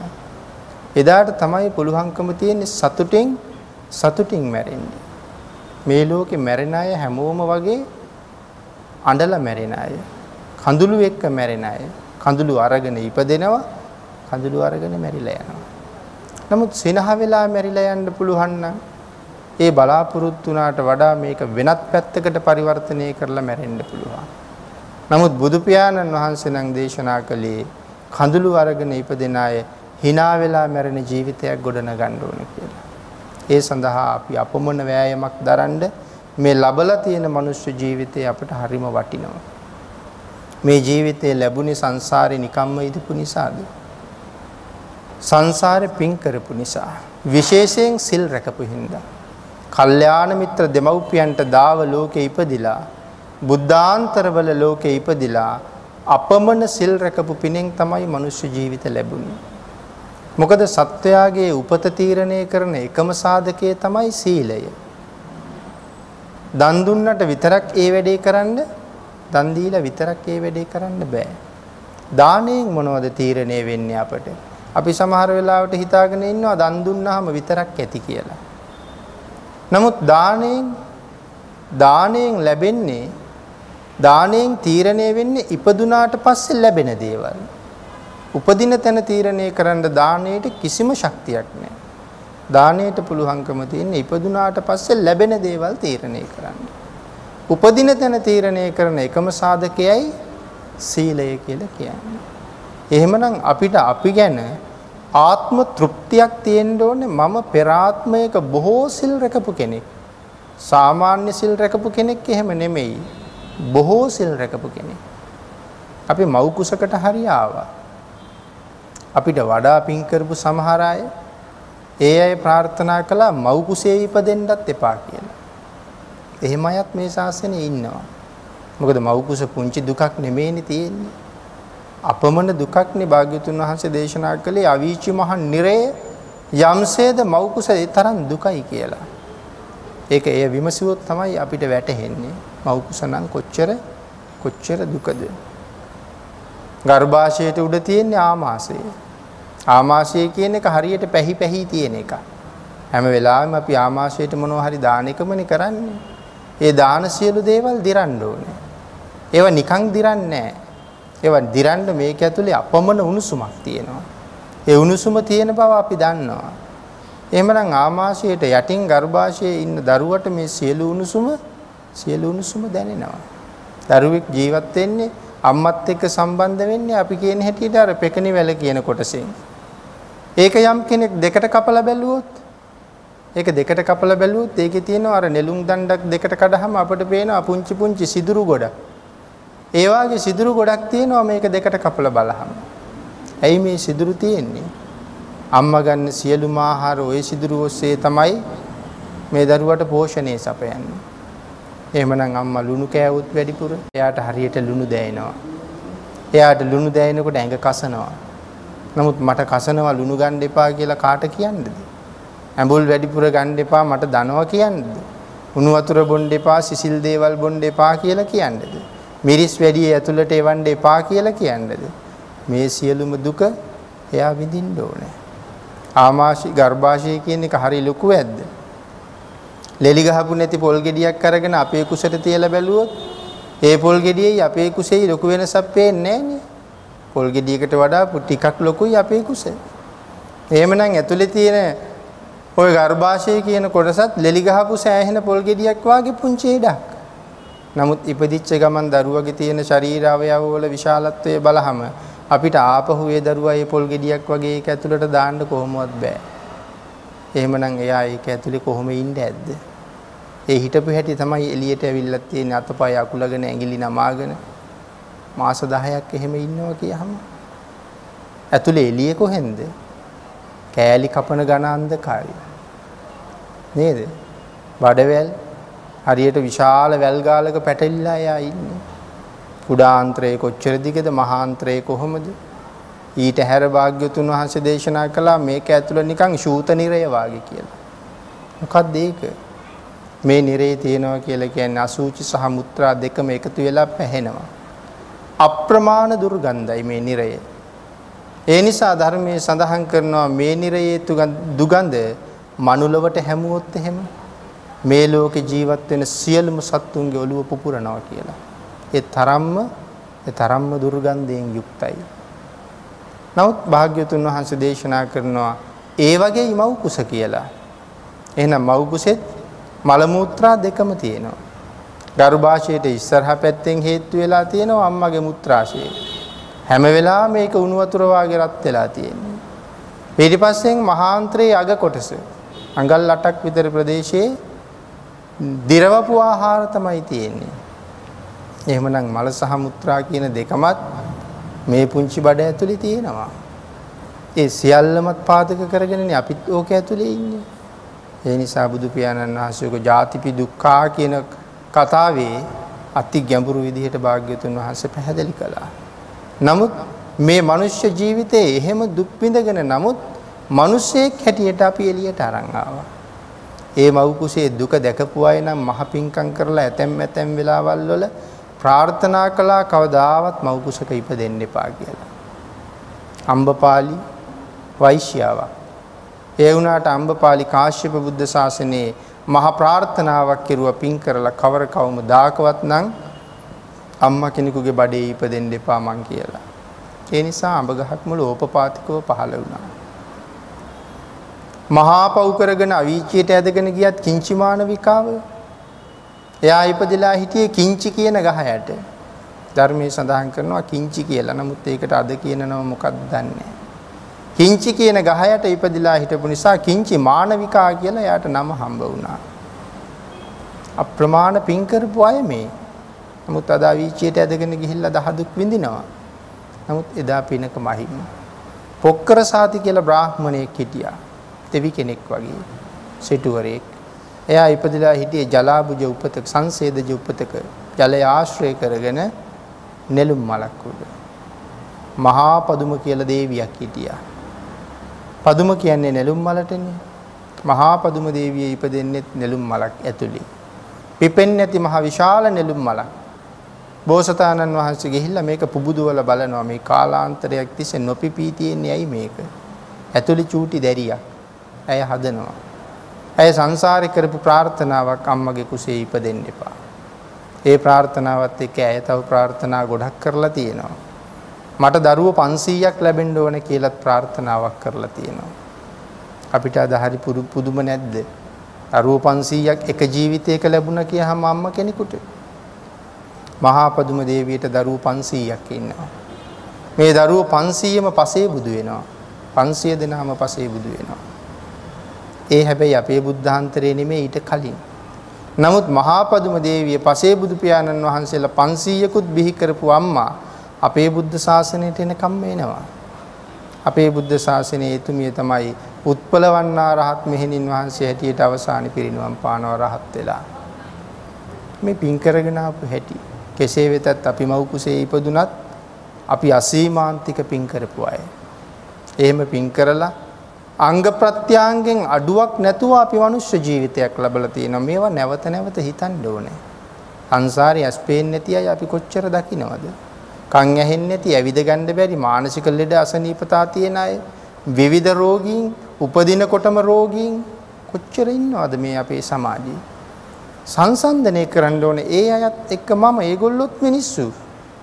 එදාට තමයි පුළුවන්කම තියෙන්නේ සතුටින් සතුටින් මැරෙන්න. මේ ලෝකේ මැරෙන අය හැමෝම වගේ අඬලා මැරෙන අය. කඳුළු එක්ක මැරෙන අය. කඳුළු අරගෙන ඉපදෙනවා කඳුළු අරගෙන මැරිලා යනවා. නමුත් සිනහ වෙලා මැරිලා යන්න පුළුවන් නම් ඒ බලාපොරොත්තු වුණාට වඩා මේක වෙනත් පැත්තකට පරිවර්තනය කරලා මැරෙන්න පුළුවන්. නමුත් බුදු පියාණන් වහන්සේ නම් දේශනා කළේ කඳුළු අරගෙන ඉපදෙන අය hina වෙලා මැරෙන ජීවිතයක් ගොඩනගන්න ඕන කියලා. ඒ සඳහා අපි අපමණ වෑයමක් දරන්න මේ ලබලා තියෙන මනුෂ්‍ය ජීවිතය අපට හරිම වටිනවා. මේ ජීවිතේ ලැබුණේ සංසාරේ නිකම්ම ඉදපු නිසාද? සංසාරේ පින් කරපු නිසා. විශේෂයෙන් සිල් රැකපු හින්දා. කල්යාණ මිත්‍ර දෙමව්පියන්ට දාව ලෝකේ ඉපදිලා බුද්ධාන්තරවල ලෝකේ ඉපදිලා අපමණ සිල් රැකපු පිනෙන් තමයි මනුෂ්‍ය ජීවිත ලැබුණේ. මොකද සත්වයාගේ උපත තීරණය කරන එකම සාධකය තමයි සීලය. දන් දුන්නට විතරක් ඒ වැඩේ කරන්න දන් දීලා විතරක් ඒ වැඩේ කරන්න බෑ. දාණයෙන් මොනවද තීරණය වෙන්නේ අපට? අපි සමහර වෙලාවට හිතාගෙන ඉන්නවා දන් දුන්නාම විතරක් ඇති කියලා. නමුත් දාණයෙන් දාණයෙන් ලැබෙන්නේ දාණයෙන් තීරණය වෙන්නේ ඉපදුනාට පස්සේ ලැබෙන දේවල්. උපදින තැන තීරණය කරන්න දාණයට කිසිම ශක්තියක් නැහැ. දාණයට පුළුවන්කම තියෙන්නේ ඉපදුනාට පස්සේ ලැබෙන දේවල් තීරණය කරන්න. උපදින තැන තීරණය කරන එකම සාධකයයි සීලය කියලා කියන්නේ. එහෙමනම් අපිට අපි ගැන ආත්ම තෘප්තියක් තියෙන්න ඕනේ මම පෙර ආත්මයක බොහෝ සිල් රැකපු කෙනෙක්. සාමාන්‍ය සිල් රැකපු කෙනෙක් එහෙම නෙමෙයි. බොහෝ සිල් රැකපු කෙනෙක්. අපි මව් කුසකට හරි ආවා. අපිට වඩා පින් කරපු සමහර අය ඒ අය ප්‍රාර්ථනා කළා මව් කුසේ ඉපදෙන්නත් එපා කියලා. එහෙම අයත් මේ ශාසනයේ ඉන්නවා. මොකද මව් කුස පුංචි දුකක් නෙමෙයිනේ තියෙන්නේ. අපමණ දුකක්නේ භාග්‍යතුන් වහන්සේ දේශනා කළේ අවීචි මහ නිරය යම්සේද මව් කුස ඒ තරම් දුකයි කියලා. ඒක එය විමසුවොත් තමයි අපිට වැටහෙන්නේ. මව් කුස නම් කොච්චර කොච්චර දුකද. ගර්භාෂයට උඩ තියෙන්නේ ආමාශය. ආමාශය කියන එක හරියට පැහි පැහි තියෙන එක. හැම වෙලාවෙම අපි ආමාශයට මොනවා හරි දාන එකමනේ කරන්නේ. ඒ දාන සියලු දේවල් දිරන්න ඕනේ. ඒවා නිකන් දිරන්නේ නැහැ. ඒවා දිරන්න මේක ඇතුලේ අපමණ උණුසුමක් තියෙනවා. ඒ උණුසුම තියෙන බව අපි දන්නවා. එහෙමනම් ආමාශයට යටින් ගර්භාෂයේ ඉන්න දරුවට මේ සියලු උණුසුම සියලු උණුසුම දැනෙනවා. දරුවෙක් ජීවත් වෙන්නේ අම්මත් එක්ක සම්බන්ධ වෙන්නේ අපි කියන හැටියට අර පෙකණි වැල කියන කොටසෙන්. ඒක යම් කෙනෙක් දෙකට කපලා බැලුවොත් ඒක දෙකට කපලා බැලුවොත් ඒකේ තියෙනවා අර නෙළුම් දණ්ඩක් දෙකට කඩහම අපිට පේනවා පුංචි පුංචි සිදුරු ගොඩක්. ඒ වාගේ සිදුරු ගොඩක් තියෙනවා මේක දෙකට කපලා බලහම. ඇයි මේ සිදුරු තියෙන්නේ? අම්මා ගන්න සියලුම ආහාර ওই සිදුරු ඔස්සේ තමයි මේ දරුවට පෝෂණය සපයන්නේ. එහෙමනම් අම්මා ලුණු කෑවොත් වැඩිපුර එයාට හරියට ලුණු දැනෙනවා. එයාට ලුණු දැනෙනකොට ඇඟ කසනවා. නමුත් මට කසනවා ලුණු ගන්න එපා කියලා කාට කියන්නද? ඇඹුල් වැඩිපුර ගන්න එපා මට දනවා කියන්නද? උණු වතුර බොන්න එපා සිසිල් දේවල් බොන්න එපා කියලා කියන්නද? මිරිස් වැඩි ඇතුළට එවන්න එපා කියලා කියන්නද? මේ සියලුම දුක එයා විඳින්න ඕනේ. ආමාශි ගර්භාෂය කියන එක හරි ලොකු ඇද්ද? ලෙලි ගහපු නැති පොල් ගෙඩියක් අරගෙන අපේ කුසට තියලා බැලුවොත් ඒ පොල් ගෙඩියයි අපේ කුසෙයි ලොකු වෙනසක් පේන්නේ නැහැ නේ. පොල් ගෙඩියකට වඩා ටිකක් ලොකුයි අපේ කුස. එහෙමනම් ඇතුලේ තියෙන ওই ගර්භාෂය කියන කොටසත් ලෙලි ගහපු සෑහෙන පොල් ගෙඩියක් වාගේ පුංචි ඉඩක්. නමුත් ඉපදිච්ච ගමන් දරුවගේ තියෙන ශරීර අවයව වල විශාලත්වය බලහම අපිට ආපහු ඒ දරුවා ඒ පොල් ගෙඩියක් වගේ ඒක ඇතුළට දාන්න කොහොමවත් බෑ. එහෙමනම් එයා ඒක ඇතුලේ කොහොම ඉන්න ඇද්ද? ඒ හිටපු හැටි තමයි එළියට ඇවිල්ලා තියෙන අතපය අකුලගෙන ඇඟිලි නමාගෙන මාස 10ක් එහෙම ඉන්නවා කියහම ඇතුලේ එළිය කොහෙන්ද? කෑලි කපන ඝන අන්ධකාරය. නේද? බඩවැල් හරියට විශාල වැල් ගාලක පැටලිලා එයා ඉන්නේ. කුඩාන්ත්‍රයේ කොච්චර දිගද මහාන්ත්‍රයේ කොහොමද? ඊට හැර භාග්‍යතුන් වහන්සේ දේශනා කළා මේක ඇතුළ නිකන් ශූත නිරය වාගේ කියලා. මොකක්ද ඒක? මේ නිරේ තියෙනවා කියලා කියන්නේ අසූචි සහ මුත්‍රා දෙකම එකතු වෙලා පැහෙනවා. අප්‍රමාණ දුර්ගන්ධයි මේ නිරය. ඒ නිසා ධර්මයේ සඳහන් කරනවා මේ නිරයේ දුගඳ මනුලවට හැමුවොත් එහෙම මේ ලෝකේ ජීවත් වෙන සියලුම සත්තුන්ගේ ඔළුව පුපුරනවා කියලා. ඒ තරම්ම ඒ තරම්ම දුර්ගන්ධයෙන් යුක්තයි. නමුත් භාග්‍යතුන් වහන්සේ දේශනා කරනවා ඒ වගේ මව් කුස කියලා. එහෙනම් මව් කුසෙත් මල මුත්‍රා දෙකම තියෙනවා. ගර්භාෂයට ඉස්සරහා පැත්තෙන් හේතු වෙලා තියෙනවා අම්මගේ මුත්‍රාශය. හැම වෙලාවෙම මේක උණු වතුර වාගේ රත් වෙලා තියෙන්නේ. ඊට පස්සෙන් මහාන්ත්‍රයේ අග කොටස අඟල් 8ක් විතර ප්‍රදේශයේ දිරවපු ආහාර තමයි තියෙන්නේ. එහෙමනම් මල සහ මුත්‍රා කියන දෙකමත් මේ පුංචි බඩ ඇතුලේ තියෙනවා. ඒ සියල්ලමත් පාදක කරගෙනනේ අපිත් ඕක ඇතුලේ ඉන්නේ. ඒ නිසා බුදු පියාණන් වහන්සේ ඔක ජාතිපි දුක්ඛා කියන කතාවේ අති ගැඹුරු විදිහට භාග්‍යතුන් වහන්සේ පැහැදිලි කළා. නමුත් මේ මනුෂ්‍ය ජීවිතේ එහෙම දුක් විඳගෙන නමුත් මිනිසෙක් හැටියට අපි එළියට අරන් ආවා. ඒ මව් කුසේ දුක දැකපු අය නම් මහ පිංකම් කරලා ඇතැම් ඇතැම් වෙලාවල් වල ප්‍රාර්ථනා කළා කවදාවත් මව් කුසක ඉපදෙන්න එපා කියලා. අම්බපාලි වෛශ්‍යාවක්. ඒ වුණාට අම්බපාලි කාශ්‍යප බුද්ධ ශාසනයේ මහ ප්‍රාර්ථනාවක් කෙරුවා පින් කරලා කවර කවම දාකවත් නම් අම්මා කෙනෙකුගේ බඩේ ඉපදෙන්න එපා මං කියලා. ඒ නිසා අඹ ගහක් මුල ඕපපාතිකව පහළ වුණා. මහා පව් කරගෙන අවීචියට ඇදගෙන ගියත් කිංචිමාන විකාව එයා ඉපදලා හිටියේ කිංචි කියන ගහ යට. ධර්මයේ සඳහන් කරනවා කිංචි කියලා. නමුත් ඒකට අද කියන නම මොකක්ද දන්නේ කිංචි කියන ගහයට ඉපදිලා හිටපු නිසා කිංචි මානවිකා කියලා එයාට නම හම්බ වුණා. අප්‍රමාණ පින් කරපු අය මේ. නමුත් අද අවීචියට ඇදගෙන ගිහිල්ලා දහදුක් විඳිනවා. නමුත් එදා පිනක මහිම. පොක්කර සාති කියලා බ්‍රාහ්මණයෙක් හිටියා. දෙවි කෙනෙක් වගේ. සිටුවරයෙක්. එයා ඉපදිලා හිටියේ ජලාබුජ උපතක සංසේදජ උපතක ජලය ආශ්‍රය කරගෙන නෙළුම් මලක් උඩ. මහා පදුම කියලා දේවියක් හිටියා. පදුම කියන්නේ නෙළුම් මලටනේ. මහා පදුම දේවිය ඉපදෙන්නෙත් නෙළුම් මලක් ඇතුළේ. පිපෙන්නේ නැති මහ විශාල නෙළුම් මලක්. බෝසතාණන් වහන්සේ ගිහිල්ලා මේක පුබුදුවල බලනවා මේ කාලාන්තරයක් තිස්සේ නොපිපී තියෙන්නේ ඇයි මේක? ඇතුළේ චූටි දැරියක්. ඇය හදනවා. ඇය සංසාරේ කරපු ප්‍රාර්ථනාවක් අම්මගේ කුසේ ඉපදෙන්න එපා. ඒ ප්‍රාර්ථනාවත් එක්ක ඇය තව ප්‍රාර්ථනා ගොඩක් කරලා තියෙනවා. මට දරුවෝ 500ක් ලැබෙන්න ඕන කියලාත් ප්‍රාර්ථනාවක් කරලා තියෙනවා. අපිට අද හරි පුදුම නැද්ද? දරුවෝ 500ක් එක ජීවිතයක ලැබුණා කියහම අම්ම කෙනෙකුට මහා පදුම දේවියට දරුවෝ 500ක් ඉන්නවා. මේ දරුවෝ 500ම පසේ බුදු වෙනවා. 500 දෙනාම පසේ බුදු වෙනවා. ඒ හැබැයි අපේ බුද්ධාන්තරේ නෙමෙයි ඊට කලින්. නමුත් මහා පදුම දේවිය පසේ බුදු පියාණන් වහන්සේලා 500කුත් බිහි කරපු අම්මා අපේ බුද්ධ ශාසනයට එනකම් එනවා. අපේ බුද්ධ ශාසනයේ එතුමිය තමයි උත්පලවන්නා රහත් මෙහෙණින් වහන්සේ හැටියට අවසාන පිරිනුවම් පානවා රහත් වෙලා. මේ පින් කරගෙන ආපු හැටි. කෙසේ වෙතත් අපි මව් කුසේ ඉපදුනත් අපි අසීමාන්තික පින් කරපු අය. එහෙම පින් කරලා අංග ප්‍රත්‍යාංගෙන් අඩුවක් නැතුව අපි මනුෂ්‍ය ජීවිතයක් ලබලා තියෙනවා. මේවා නැවත නැවත හිතන්න ඕනේ. සංසාරේ ඇස් පේන්නේ නැති අය අපි කොච්චර දකින්නවද? කන් ඇහෙන්නේ නැති, ඇවිද ගන්න බැරි, මානසික ලෙඩ අසනීපතා තියෙන අය, විවිධ රෝගීන්, උපදිනකොටම රෝගීන් කොච්චර ඉන්නවද මේ අපේ සමාජයේ? සංසන්දනය කරන්න ඕනේ ඒ අයත් එක්ක මම ඒගොල්ලොත් මිනිස්සු.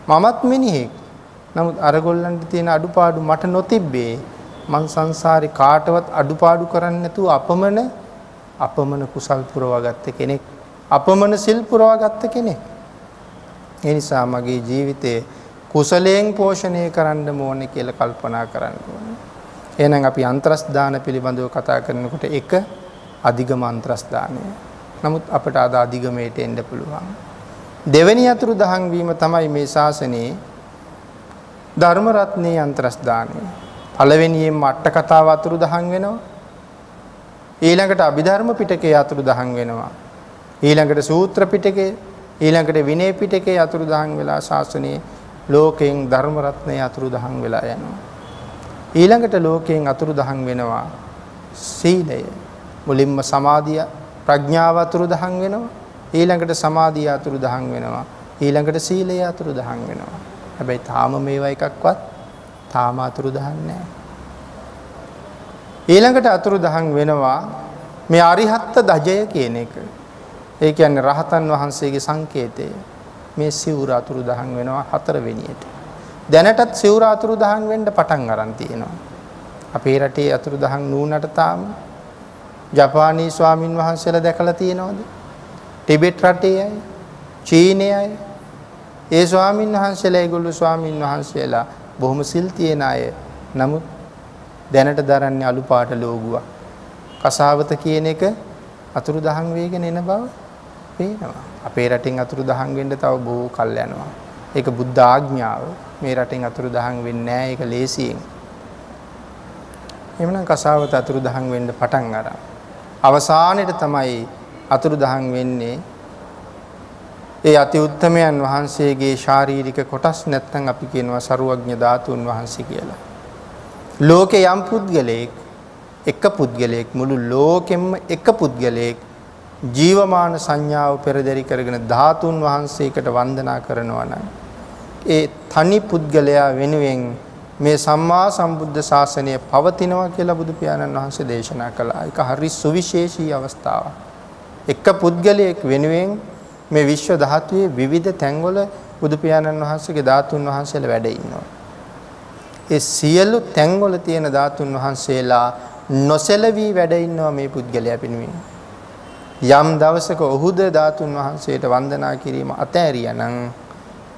මමත් මිනිහෙක්. නමුත් අරගොල්ලන්ට තියෙන අඩුපාඩු මට නොතිබ්බේ මං සංසාරේ කාටවත් අඩුපාඩු කරන්නේ නැතුව අපමණ අපමණ කුසල් පුරවාගත්ත කෙනෙක් අපමණ සිල් පුරවාගත්ත කෙනෙක්. ඒ නිසා මගේ ජීවිතේ කුසලයෙන් පෝෂණය කරන්න ඕනේ කියලා කල්පනා කරන්න ඕනේ. එහෙනම් අපි අන්තරස්දාන පිළිබඳව කතා කරනකොට එක අධිගම අන්තරස්දානය නමුත් අපට අද අධිගමයට එන්න පුළුවන්. දෙවෙනි අතුරු දහන් වීම තමයි මේ ශාසනයේ ධර්ම රත්නයේ අන්තරස්දානය පළවෙනියෙන් මට්ට කතාව අතුරු දහන් වෙනවා. ඊළඟට අභිධර්ම පිටකේ අතුරු දහන් වෙනවා. ඊළඟට සූත්‍ර පිටකේ ඊළඟට විනය පිටකේ අතුරු දහන් වෙලා ශාසනයේ ලෝකයෙන් ධර්ම රත්නය අතුරු දහන් වෙලා යනවා. ඊළඟට ලෝකයෙන් අතුරු දහන් වෙනවා සීලය. මුලින්ම සමාධිය ප්‍රඥාව අතුරු දහන් වෙනවා. ඊළඟට සමාධිය අතුරු දහන් වෙනවා. ඊළඟට සීලය අතුරු දහන් වෙනවා. හැබැයි තාම මේවා එකක්වත් තාම අතුරුදහන් නැහැ. ඊළඟට අතුරුදහන් වෙනවා මේ අරිහත්ත දජය කියන එක. ඒ කියන්නේ රහතන් වහන්සේගේ සංකේතය. මේ සිවුර අතුරුදහන් වෙනවා හතරවෙනියට. දැනටත් සිවුර අතුරුදහන් වෙන්න පටන් අරන් තියෙනවා. අපේ රටේ අතුරුදහන් නූනට තාම ජපානී ස්වාමින් වහන්සේලා දැකලා තියෙනවද? ටිබෙට් රටේ අය, චීනයේ අය, ඒ ස්වාමින් වහන්සේලා ඒගොල්ලෝ ස්වාමින් වහන්සේලා බොහොම සිල් තියෙන අය. නමුත් දැනට දරන්නේ අලු පාට ලෝගුවක්. කසාවත කියන එක අතුරු දහන් වේගෙන එන බව පේනවා. අපේ රටින් අතුරු දහන් වෙන්න තව බොහෝ කල් යනවා. ඒක බුද්ධ ආඥාව. මේ රටින් අතුරු දහන් වෙන්නේ නැහැ. ඒක ලේසියෙන්. එhmenan කසාවත අතුරු දහන් වෙන්න පටන් අරන්. අවසානයේට තමයි අතුරු දහන් වෙන්නේ ඒ අති උත්තමයන් වහන්සේගේ ශාරීරික කොටස් නැත්නම් අපි කියනවා ਸਰුවඥ ධාතුන් වහන්සේ කියලා. ලෝකේ යම් පුද්ගලයෙක් එක පුද්ගලයෙක් මුළු ලෝකෙම එක පුද්ගලයෙක් ජීවමාන සංඥාව පෙරදරි කරගෙන ධාතුන් වහන්සේකට වන්දනා කරනවා නම් ඒ තනි පුද්ගලයා වෙනුවෙන් මේ සම්මා සම්බුද්ධ ශාසනය පවතිනවා කියලා බුදු පියාණන් වහන්සේ දේශනා කළා. ඒක හරි සුවිශේෂී අවස්ථාවක්. එක පුද්ගලයෙක් වෙනුවෙන් මේ විශ්ව ධාතුවේ විවිධ තැන්වල බුදු පියාණන් වහන්සේගේ ධාතුන් වහන්සේලා වැඩ ඉන්නවා. ඒ සියලු තැන්වල තියෙන ධාතුන් වහන්සේලා නොසැලවි වැඩ ඉන්නවා මේ පුද්ගලයා පිණින්. යම් දවසක ඔහුද ධාතුන් වහන්සේට වන්දනා කිරීම අතෑරියා නම්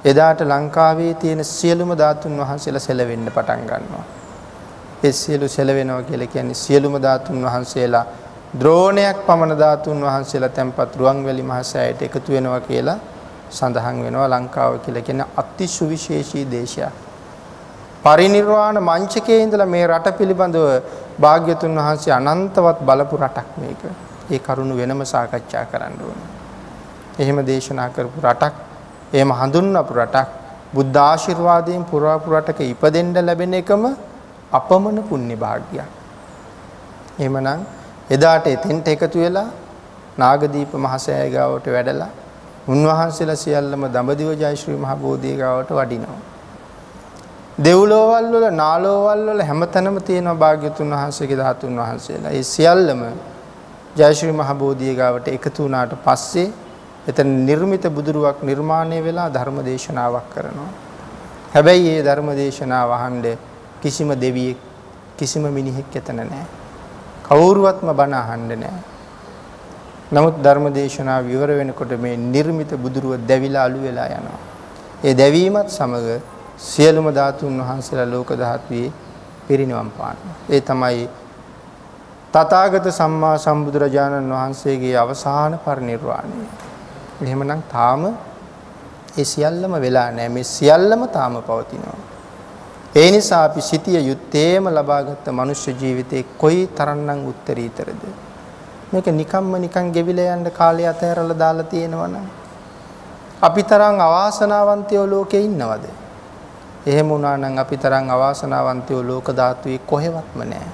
එදාට ලංකාවේ තියෙන සියලුම ධාතුන් වහන්සේලා සෙලවෙන්න පටන් ගන්නවා. ඒ සියලු සෙලවෙනවා කියලා කියන්නේ සියලුම ධාතුන් වහන්සේලා ද්‍රෝණයක් පමණ ධාතුන් වහන්සේලා තැන්පත් රුවන්වැලි මහසෑයට එකතු වෙනවා කියලා සඳහන් වෙනවා ලංකාව කියලා කියන අති සුවිශේෂී දේශයක්. පරිනිර්වාණ මංචකයේ ඉඳලා මේ රට පිළිබඳව භාග්‍යතුන් වහන්සේ අනන්තවත් බලපු රටක් මේක. ඒ කරුණ වෙනම සාකච්ඡා කරන්න ඕනේ. එහෙම දේශනා කරපු රටක්, එහෙම හඳුන්වපු රටක්, බුද්ධ ආශිර්වාදයෙන් පුරාපු රටක ඉපදෙන්න ලැබෙන එකම අපමණ පුණ්‍ය භාග්‍යයක්. එහෙමනම් එදාට එතෙන්ට එකතු වෙලා නාගදීප මහසෑය ගාවට වැඩලා උන්වහන්සේලා සියල්ලම දඹදිව ජයශ්‍රී මහ බෝධිය ගාවට වඩිනවා. දෙව්ලෝවල් වල නාලෝවල් වල හැමතැනම තියෙනවා භාග්‍යතුන් වහන්සේගේ ධාතුන් වහන්සේලා. ඒ සියල්ලම ජයශ්‍රී මහ බෝධිය ගාවට එකතු වුණාට පස්සේ එතන නිර්මිත බුදුරුවක් නිර්මාණය වෙලා ධර්ම දේශනාවක් කරනවා. හැබැයි මේ ධර්ම දේශනාව අහන්නේ කිසිම දෙවියෙක් කිසිම මිනිහෙක් එතන නැහැ. කවුරුවත්ම බණ අහන්නේ නැහැ. නමුත් ධර්ම දේශනාව විවර වෙනකොට මේ නිර්මිත බුදුරුව දැවිලා අළු වෙලා යනවා. ඒ දැවීමත් සමග සියලුම ධාතුන් වහන්සේලා ලෝක ධාතුවේ පිරිනිවන් පානවා. ඒ තමයි තථාගත සම්මා සම්බුදුරජාණන් වහන්සේගේ අවසාන පරිනිර්වාණය. එහෙමනම් තාම ඒ සියල්ලම වෙලා නැහැ. මේ සියල්ලම තාම පවතිනවා. ඒ නිසා අපි සිටිය යුත්තේම ලබාගත් මනුෂ්‍ය ජීවිතේ කොයි තරම්නම් උත්තරීතරද? මේක නිකම්ම නිකන් ගෙවිලා යන්න කාලය අතහැරලා දාලා තියෙනවනම් අපි තරම් අවාසනාවන්තයෝ ලෝකේ ඉන්නවද? එහෙම වුණා නම් අපි තරම් අවාසනාවන්තයෝ ලෝක ධාතුවේ කොහෙවත්ම නැහැ.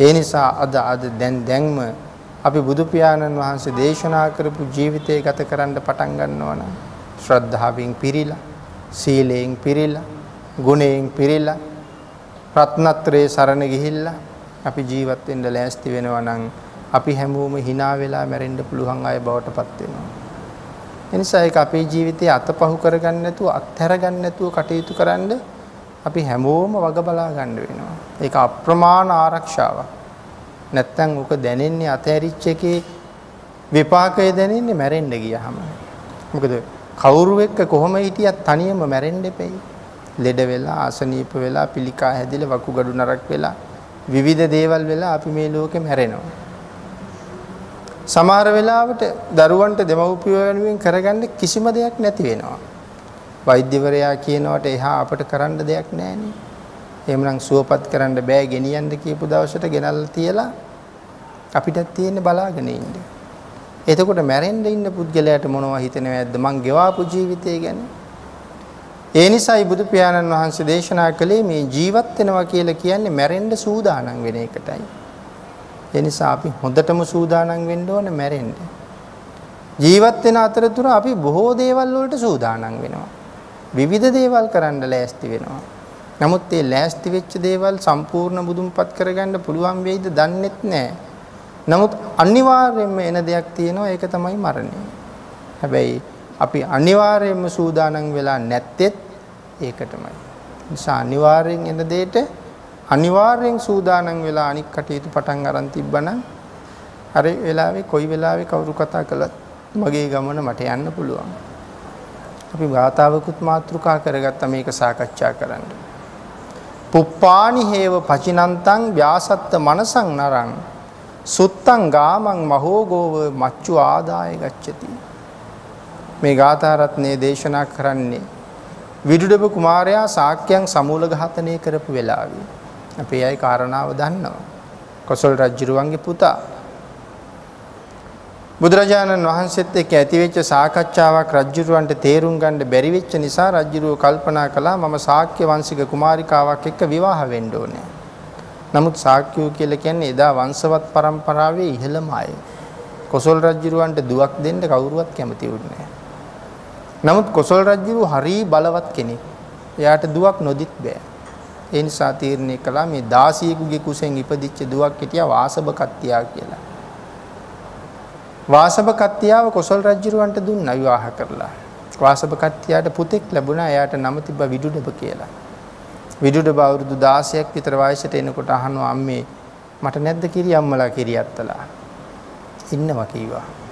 ඒ නිසා අද අද දැන් දැන්ම අපි බුදු පියාණන් වහන්සේ දේශනා කරපු ජීවිතය ගත කරන්න පටන් ගන්නවා නම් ශ්‍රද්ධාවෙන් පිරීලා සීලයෙන් පිරීලා ගුණයෙන් පිරීලා රත්නත්‍රයේ සරණ ගිහිල්ලා අපි ජීවත් වෙන්න ලෑස්ති වෙනවා නම් අපි හැමෝම hina වෙලා මැරෙන්න පුළුවන් අය බවට පත් වෙනවා. එනිසා ඒක අපේ ජීවිතයේ අතපහු කරගන්න නැතුව අත්හැර ගන්න නැතුව කටයුතු කරන්න අපි හැමෝම වග බලා ගන්න වෙනවා. ඒක අප්‍රමාණ ආරක්ෂාවක්. නැත්තම් උක දැනෙන්නේ අතහැරිච්ච එකේ විපාකය දැනෙන්නේ මැරෙන්න ගියහම. මොකද කවුරු එක්ක කොහොම හිටියත් තනියම මැරෙන්න එපෙයි. ලෙඩ වෙලා ආසනීප වෙලා පිළිකා හැදිලා වකුගඩු නරක් වෙලා විවිධ දේවල් වෙලා අපි මේ ලෝකෙ මැරෙනවා. සමහර වෙලාවට දරුවන්ට දෙමව්පියෝ වෙනුවෙන් කරගන්න කිසිම දෙයක් නැති වෙනවා. වෛද්‍යවරයා කියනවට එහා අපට කරන්න දෙයක් නැහැනේ. එහෙමනම් සුවපත් කරන්න බෑ ගෙනියන්න කියපු දවසට ගෙනල්ලා තියලා අපිටත් තියෙන්නේ බලාගෙන ඉන්න. එතකොට මැරෙන්න ඉන්න පුද්ගලයාට මොනවද හිතෙනවද මං ගෙවාපු ජීවිතය ගැන? ඒ නිසායි බුදු පියාණන් වහන්සේ දේශනා කළේ මේ ජීවත් වෙනවා කියලා කියන්නේ මැරෙන්න සූදානම් වෙන එකටයි. ඒ නිසා අපි හොඳටම සූදානම් වෙන්න ඕනේ මැරෙන්න. ජීවත් වෙන අතරතුර අපි බොහෝ දේවල් වලට සූදානම් වෙනවා. විවිධ දේවල් කරන්න ලෑස්ති වෙනවා. නමුත් මේ ලෑස්ති වෙච්ච දේවල් සම්පූර්ණ බුදුන්පත් කරගන්න පුළුවන් වෙයිද දන්නෙත් නැහැ. නමුත් අනිවාර්යයෙන්ම එන දෙයක් තියෙනවා ඒක තමයි මරණය. හැබැයි අපි අනිවාර්යයෙන්ම සූදානම් වෙලා නැත්තේත් ඒකටමයි. නිසා අනිවාර්යෙන් එන දෙයට අනිවාර්යෙන් සූදානම් වෙලා අනික් කටයුතු පටන් අරන් තිබ්බනම් අර වෙලාවේ කොයි වෙලාවේ කවුරු කතා කළත් මගේ ගමන මට යන්න පුළුවන්. අපි ගාතාවකුත් මාතෘකා කරගත්ත මේක සාකච්ඡා කරන්න. පුප්පානි හේව පචිනන්තං ව්‍යාසත්ත මනසං නරං සුත්තං ගාමං මහෝගෝව මච්චු ආදාය ගච්ඡති. මේ ගාථා රත්නයේ දේශනා කරන්නේ විදුඩබ කුමාරයා ශාක්‍යයන් සමූල ඝාතනය කරපු වෙලාවේ. අපේ අය කාරණාව දන්නවා. කොසල් රජුරුවන්ගේ පුතා. බුදුරජාණන් වහන්සේත් එක්ක ඇතිවෙච්ච සාකච්ඡාවක් රජුරුවන්ට තේරුම් ගන්න බැරි වෙච්ච නිසා රජුරුව කල්පනා කළා මම ශාක්‍ය වංශික කුමාරිකාවක් එක්ක විවාහ වෙන්න ඕනේ. නමුත් ශාක්‍යෝ කියලා කියන්නේ එදා වංශවත් පරම්පරාවේ ඉහළම අය. කොසල් රජුරුවන්ට දුවක් දෙන්න කවුරුවත් කැමති වුණේ නැහැ. නමුත් කොසල් රජු හරි බලවත් කෙනෙක්. එයාට දුවක් නොදිත් බෑ. ඒ නිසා තීරණය කළා මේ දාසියෙකුගේ කුසෙන් ඉපදිච්ච දුවක් හිටියා වාසබ කත්තියා කියලා. වාසබ කත්තියාව කොසල් රජුරවන්ට දුන්නා විවාහ කරලා. වාසබ කත්තියාට පුතෙක් ලැබුණා. එයාට නම තිබ්බා විදුඩබ කියලා. විදුඩබ අවුරුදු 16ක් විතර වයසට එනකොට අහනවා අම්මේ මට නැද්ද කිරි අම්මලා කිරියත්තලා. ඉන්නවා කීවා.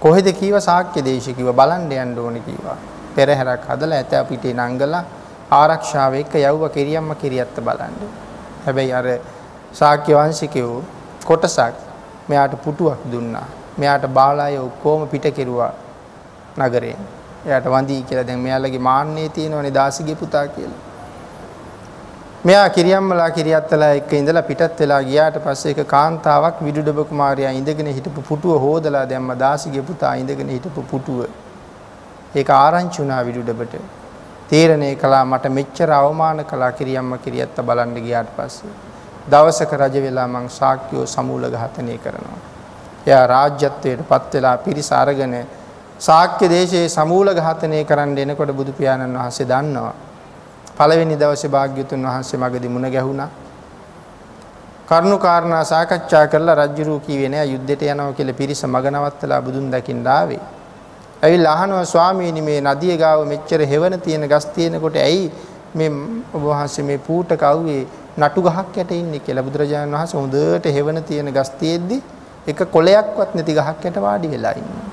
කොහෙද කීවා ශාක්‍ය දේශේ කිව්වා බලන්න යන්න ඕනේ කිව්වා. පෙරහැරක් හදලා ඇත පිටේ නංගලා ආරක්ෂාව එක්ක යවුව කිරියම්ම කිරියත්ත බලන්න. හැබැයි අර ශාක්‍ය වංශිකයෝ කොටසක් මෙයාට පුටුවක් දුන්නා. මෙයාට බාලාය ඔක්කොම පිට කෙරුවා නගරයෙන්. එයාට වඳී කියලා දැන් මෙයාලගේ මාන්නේ තියෙනවනේ දාසිගේ පුතා කියලා. මෙයා කිරියම්මලා කිරියත්තලා එක්ක ඉඳලා පිටත් වෙලා ගියාට පස්සේ එක කාන්තාවක් විදුඩබ කුමාරයා ඉඳගෙන හිටපු පුටුව හොදලා දැම්ම දාසිගේ පුතා ඉඳගෙන හිටපු පුටුව. ඒක ආරංචි වුණා විදුඩබට. තීරණය කළා මට මෙච්චර අවමාන කළා කිරියම්ම කිරියත්ත බලන්න ගියාට පස්සේ. දවසක රජ වෙලා මං ශාක්‍යෝ සමූල ඝාතනය කරනවා. එයා රාජ්‍යත්වයට පත් වෙලා පිරිස අරගෙන ශාක්‍ය දේශයේ සමූල ඝාතනය කරන්න එනකොට බුදු පියාණන් වහන්සේ දන්නවා. පළවෙනි දවසේ භාග්‍යතුන් වහන්සේ මගදී මුණ ගැහුණා. කරුණු කාරණා සාකච්ඡා කරලා රජුරු කීවේ නෑ යුද්ධයට යනවා කියලා පිරිස මග නවත්තලා බුදුන් දකින්න ආවේ. ඇවිල්ලා අහනවා ස්වාමීනි මේ නදිය ගාව මෙච්චර හෙවණ තියෙන ගස් තියෙනකොට ඇයි මේ ඔබ වහන්සේ මේ පූට කවුවේ නටු ගහක් යට ඉන්නේ කියලා බුදුරජාණන් වහන්සේ හොඳට හෙවණ තියෙන ගස් තියෙද්දි එක කොලයක්වත් නැති ගහක් යට වාඩි වෙලා ඉන්නවා.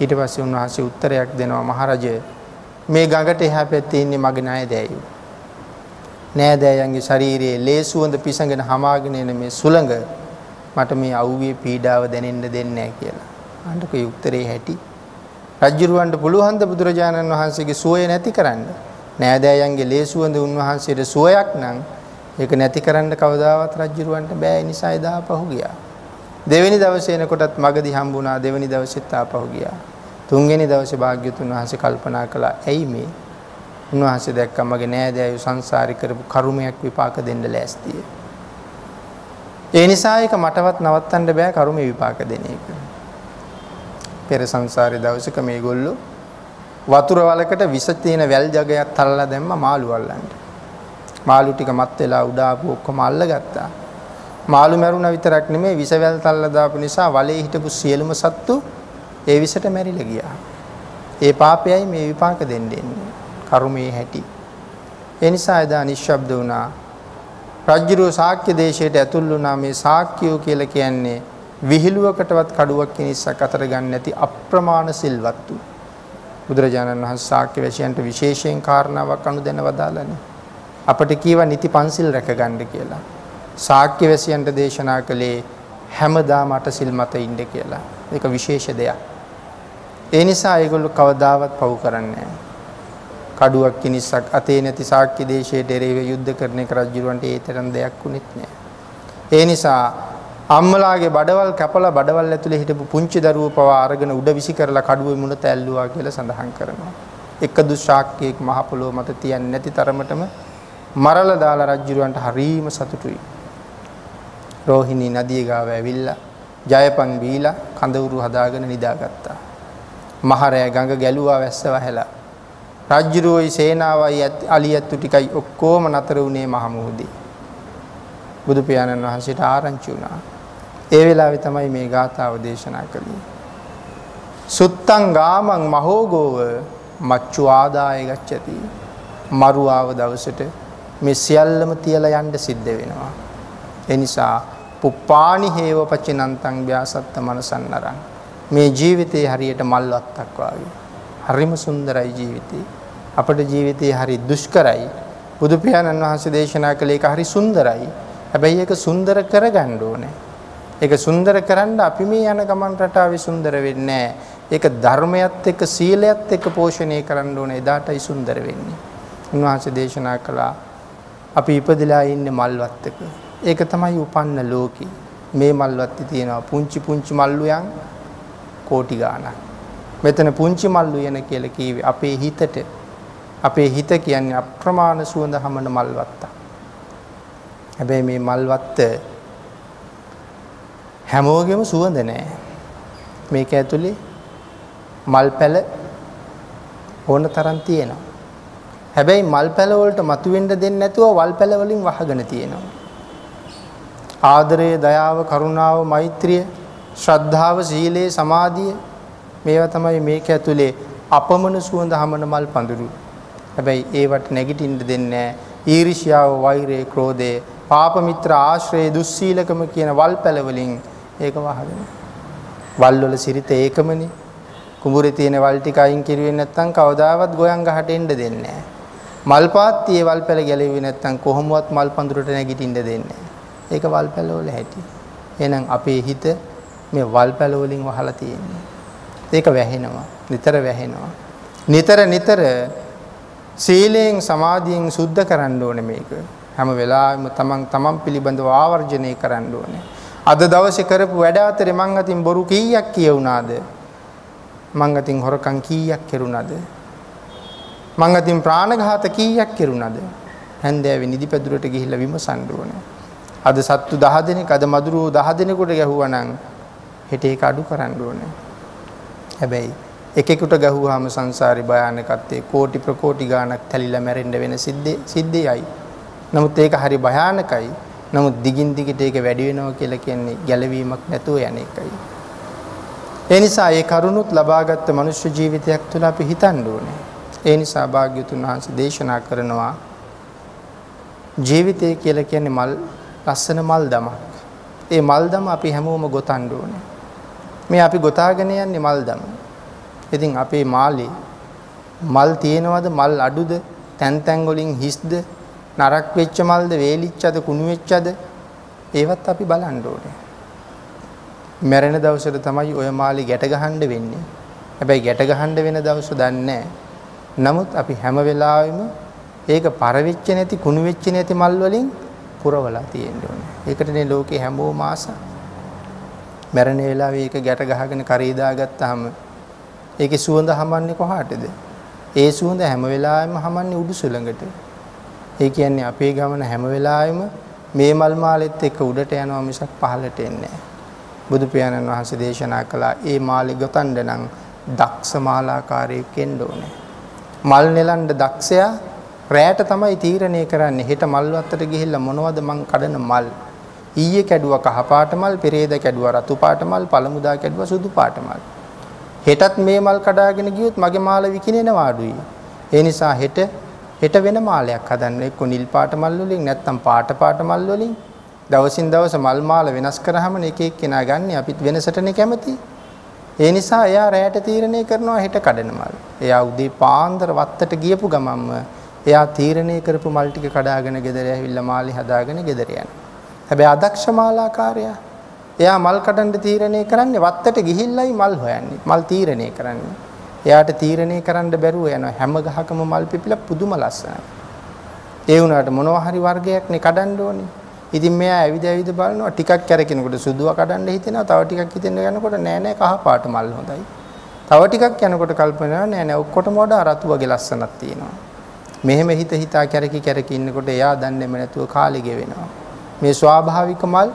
ඊට පස්සේ උන්වහන්සේ උත්තරයක් දෙනවා මහරජය මේ ගඟට එහා පැත්තේ ඉන්නේ මගේ නෑදෑයෝ. නෑදෑයන්ගේ ශරීරයේ ලේ සුවඳ පිසඟන හමාගෙන එන මේ සුළඟ මට මේ අවුවේ පීඩාව දැනෙන්න දෙන්නේ නැහැ කියලා. අඬකේ උත්තරේ හැටි. රජ්ජුරුවන්ට පුළුවන් ද බුදුරජාණන් වහන්සේගේ සුවය නැති කරන්න. නෑදෑයන්ගේ ලේ සුවඳ උන්වහන්සේට සුවයක් නම් ඒක නැති කරන්න කවදාවත් රජ්ජුරුවන්ට බෑ නිසා එදා පහු ගියා. දෙවෙනි දවසේ එනකොටත් මගදී හම්බුණා දෙවෙනි දවසෙත් ආපහු ගියා. තුන්වෙනි දවසේ භාග්‍යතුන් වහන්සේ කල්පනා කළා ඇයි මේ උන්වහන්සේ දැක්කා මගේ නෑදෑයෝ සංසාරේ කරපු කර්මයක් විපාක දෙන්න ලෑස්තියි. ඒ නිසා ඒක මටවත් නවත්තන්න බෑ කර්ම විපාක දෙන එක. පෙර සංසාරේ දවසක මේගොල්ලෝ වතුර වලකට විස තියෙන වැල් ජගයක් තල්ලා දැම්ම මාළු අල්ලන්න. මාළු ටික මත් වෙලා උඩ ආපු ඔක්කොම අල්ලගත්තා. මාළු මැරුණා විතරක් නෙමෙයි විස වැල් තල්ලා දාපු නිසා වලේ හිටපු සියලුම සත්තු ඒ විසට මැරිලා ගියා. ඒ පාපයයි මේ විපාක දෙන්නේ. කර්මයේ හැටි. ඒ නිසා එදා නිශ්ශබ්ද වුණා. රජ්ජුරුව ශාක්‍ය දේශයට ඇතුල් වුණා මේ ශාක්‍යයෝ කියලා කියන්නේ විහිළුවකටවත් කඩුවක් කිනිස්සක් අතර ගන්න නැති අප්‍රමාණ සිල්වත්තු. බුදුරජාණන් වහන්සේ ශාක්‍ය වැසියන්ට විශේෂයෙන් කාරණාවක් අනුදැන වදාළනේ. අපට කීවා නිති පන්සිල් රැකගන්න කියලා. ශාක්‍ය වැසියන්ට දේශනා කළේ හැමදාම අට සිල් මත ඉන්න කියලා. ඒක විශේෂ දෙයක්. ඒ නිසා ඒගොල්ලෝ කවදාවත් පව් කරන්නේ කඩුවක් කිනිස්සක් අතේ නැති ශාක්‍ය දේශයට එරෙහිව යුද්ධ කරන එක රජුරවන්ට ඒ තරම් දෙයක් වුණෙත් නෑ. ඒ නිසා අම්මලාගේ බඩවල් කැපලා බඩවල් ඇතුලේ හිටපු පුංචි දරුවෝ පවා අරගෙන උඩ විසි කරලා කඩුවේ මුණ තැල්ලුවා කියලා සඳහන් කරනවා. එක දුශාක්‍යයක් මහ පොළොව මත තියන්නේ නැති තරමටම මරලා දාලා රජුරවන්ට හරීම සතුටුයි. රෝහිණී නදිය ගාව ඇවිල්ලා ජයපන් බීලා කඳවුරු හදාගෙන නිදාගත්තා. මහරෑ ගඟ ගැලුවා වැස්ස වහලා. රජ්ජුරුවයි සේනාවයි අලියත්තු ටිකයි ඔක්කොම නතර වුණේ මහමුහුදේ. බුදු පියාණන් වහන්සේට ආරංචි වුණා. ඒ වෙලාවේ තමයි මේ ගාථාව දේශනා කළේ. සුත්තං ගාමං මහෝගෝව මච්චු ආදාය ගච්ඡති. මරුවාව දවසට මේ සියල්ලම තියලා යන්න සිද්ධ වෙනවා. ඒ නිසා පුප්පානි හේව පචිනන්තං ව්‍යාසත්ත මනසන්නරං මේ ජීවිතේ හරියට මල් වත්තක් වාගේ. හරිම සුන්දරයි ජීවිතේ. අපේ ජීවිතේ හරි දුෂ්කරයි. බුදු පියාණන් වහන්සේ දේශනා කළ එක හරි සුන්දරයි. හැබැයි ඒක සුන්දර කරගන්න ඕනේ. ඒක සුන්දර කරන්න අපි මේ යන ගමන් රටාවේ සුන්දර වෙන්නේ ඒක ධර්මයත් එක්ක සීලයත් එක්ක පෝෂණය කරන්න ඕනේ. එදාටයි සුන්දර වෙන්නේ. උන්වහන්සේ දේශනා කළා අපි ඉපදලා ඉන්නේ මල්වත්තක. ඒක තමයි උපන්න ලෝකේ. මේ මල්වත්ති තියෙනවා. පුංචි පුංචි මල්ලුයන් කෝටි ගාණක්. මෙතන පුංචි මල්ලු යන කියලා කීවේ අපේ හිතට අපේ හිත කියන්නේ අප්‍රමාණ සුවඳ හමන මල්වත්ත. හැබැයි මේ මල්වත්ත හැමෝගෙම සුවඳ නෑ. මේක ඇතුලේ මල් පැල ඕන තරම් තියෙනවා. හැබැයි මල් පැල වලට මතුවෙන්න දෙන්නේ නැතුව වල් පැල වලින් වහගෙන තියෙනවා. ආදරය, දයාව, කරුණාව, මෛත්‍රිය, ශ්‍රද්ධාව, සීලය, සමාධිය මේවා තමයි මේක ඇතුලේ අපමණ සුවඳ හමන මල් පඳුරු. හැබැයි ඒවට නැගිටින්න දෙන්නේ නැහැ. ඊර්ෂ්‍යාව, වෛරය, ක්‍රෝධය, පාප මිත්‍ර ආශ්‍රය, දුස්සීලකම කියන වල් පැල වලින් ඒක වහගෙන. වල් වල සිරිත ඒකමනේ. කුඹුරේ තියෙන වල් ටික අයින් කිරුවේ නැත්නම් කවදාවත් ගෝයන් ගහට එන්න දෙන්නේ නැහැ. මල් පාත්තියේ වල් පැල ගැලෙව්වේ නැත්නම් කොහොමවත් මල් පඳුරට නැගිටින්න දෙන්නේ නැහැ. ඒක වල් පැල වල හැටි. එහෙනම් අපේ හිත මේ වල් පැල වලින් වහලා තියෙන්නේ. ඒක වැහෙනවා. නිතර වැහෙනවා. නිතර නිතර සීලයෙන් සමාධියෙන් සුද්ධ කරන්න ඕනේ මේක. හැම වෙලාවෙම තමන් තමන් පිළිබඳව ආවර්ජනය කරන්න ඕනේ. අද දවසේ කරපු වැඩ අතරේ මං අතින් බොරු කීයක් කියවුණාද? මං අතින් හොරකම් කීයක් කෙරුණාද? මං අතින් ප්‍රාණඝාත කීයක් කෙරුණාද? හැන්දෑවේ නිදිපැදුරට ගිහිල්ලා විමසන්න ඕනේ. අද සත්තු 10 දෙනෙක් අද මදුරුවෝ 10 දෙනෙකුට ගැහුවා නම් හෙට ඒක අඩු කරන්න ඕනේ. හැබැයි එකෙකුට ගැහුවාම සංසාරේ භයානකත්වයේ කෝටි ප්‍රකෝටි ගාණක් තැලිලා මැරෙන්න වෙන සිද්ධේ සිද්ධේයි. නමුත් ඒක හරි භයානකයි. නමුත් දිගින් දිගට ඒක වැඩි වෙනවා කියලා කියන්නේ ගැළවීමක් නැතුව යන එකයි. ඒ නිසා ඒ කරුණුත් ලබාගත් මනුෂ්‍ය ජීවිතයක් තුළ අපි හිතන්න ඕනේ. ඒ නිසා භාග්‍යතුන් වහන්සේ දේශනා කරනවා ජීවිතය කියලා කියන්නේ මල් ලස්සන මල් දමක්. ඒ මල් දම අපි හැමෝම ගොතන්න ඕනේ. මේ අපි ගොතාගෙන යන්නේ මල් දම. ඉතින් අපේ මාලේ මල් තියෙනවද මල් අඩුද තැන් තැන් වලින් හිස්ද නරක් වෙච්ච මල්ද වේලිච්චද කුණු වෙච්චද ඒවත් අපි බලන්න ඕනේ. මැරෙන දවසට තමයි ඔය මාලි ගැට ගහන්න වෙන්නේ. හැබැයි ගැට ගහන්න වෙන දවස දන්නේ නමුත් අපි හැම වෙලාවෙම ඒක පරවෙච්ච නැති කුණු වෙච්ච නැති මල් වලින් පුරවලා තියෙන්න ඕනේ. ඒකටනේ ලෝකේ හැමෝම ආස. මැරෙන වෙලාවේ ඒක ගැට ගහගෙන කරේ දාගත්තාම ඒකේ සුවඳ හමන්නේ කොහාටද? ඒ සුවඳ හැම වෙලාවෙම හමන්නේ උඩු සුළඟට. ඒ කියන්නේ අපේ ගමන හැම වෙලාවෙම මේ මල් මාලෙත් එක්ක උඩට යනවා මිසක් පහළට එන්නේ නැහැ. බුදු පියාණන් වහන්සේ දේශනා කළා ඒ මාලි ගොතන්න නම් දක්ෂ මාලාකාරයෙක් වෙන්න ඕනේ. මල් නෙලන්න දක්ෂයා රැයට තමයි තීරණය කරන්නේ. හෙට මල් වත්තට ගිහිල්ලා මොනවද මං කඩන මල්? ඊයේ කැඩුවා කහ පාට මල්, පෙරේද කැඩුවා රතු පාට මල්, පළමුදා කැඩුවා සුදු පාට මල්. හෙටත් මේ මල් කඩාගෙන ගියොත් මගේ මාල විකිනෙනවා අඩුයි. ඒ නිසා හෙට හෙට වෙන මාලයක් හදන්න එක්ක නිල් පාට මල් වලින් නැත්නම් පාට පාට මල් වලින් දවසින් දවස මල් මාල වෙනස් කරාම එක එක්කෙනා ගන්න අපිත් වෙනසටනේ කැමති. ඒ නිසා එයා රැයට තීරණය කරනවා හෙට කඩන මල්. එයා උදේ පාන්දර වත්තට ගියපු ගමන්ම එයා තීරණය කරපු මල් ටික කඩාගෙන ගෙදර ඇවිල්ලා මාලි හදාගෙන ගෙදර යනවා. හැබැයි අදක්ෂ මාලාකාරයා එයා මල් කඩන්න තීරණය කරන්නේ වත්තට ගිහිල්ලයි මල් හොයන්නේ. මල් තීරණය කරන්නේ. එයාට තීරණය කරන්න බැරුව යනවා හැම ගහකම මල් පිපිලා පුදුම ලස්සනයි. ඒ වුණාට මොනවා හරි වර්ගයක් නේ කඩන්න ඕනේ. ඉතින් මෙයා ඇවිද ඇවිද බලනවා ටිකක් කැරකිනකොට සුදුව කඩන්න හිතෙනවා තව ටිකක් හිතෙන්න යනකොට නෑ නෑ කහ පාට මල් හොඳයි. තව ටිකක් යනකොට කල්පනා නෑ නෑ ඔක්කොටම වඩා රතු වගේ ලස්සනක් තියෙනවා. මෙහෙම හිත හිතා කැරකි කැරකි ඉන්නකොට එයා දන්නේම නැතුව කාලෙ ගෙවෙනවා. මේ ස්වාභාවික මල්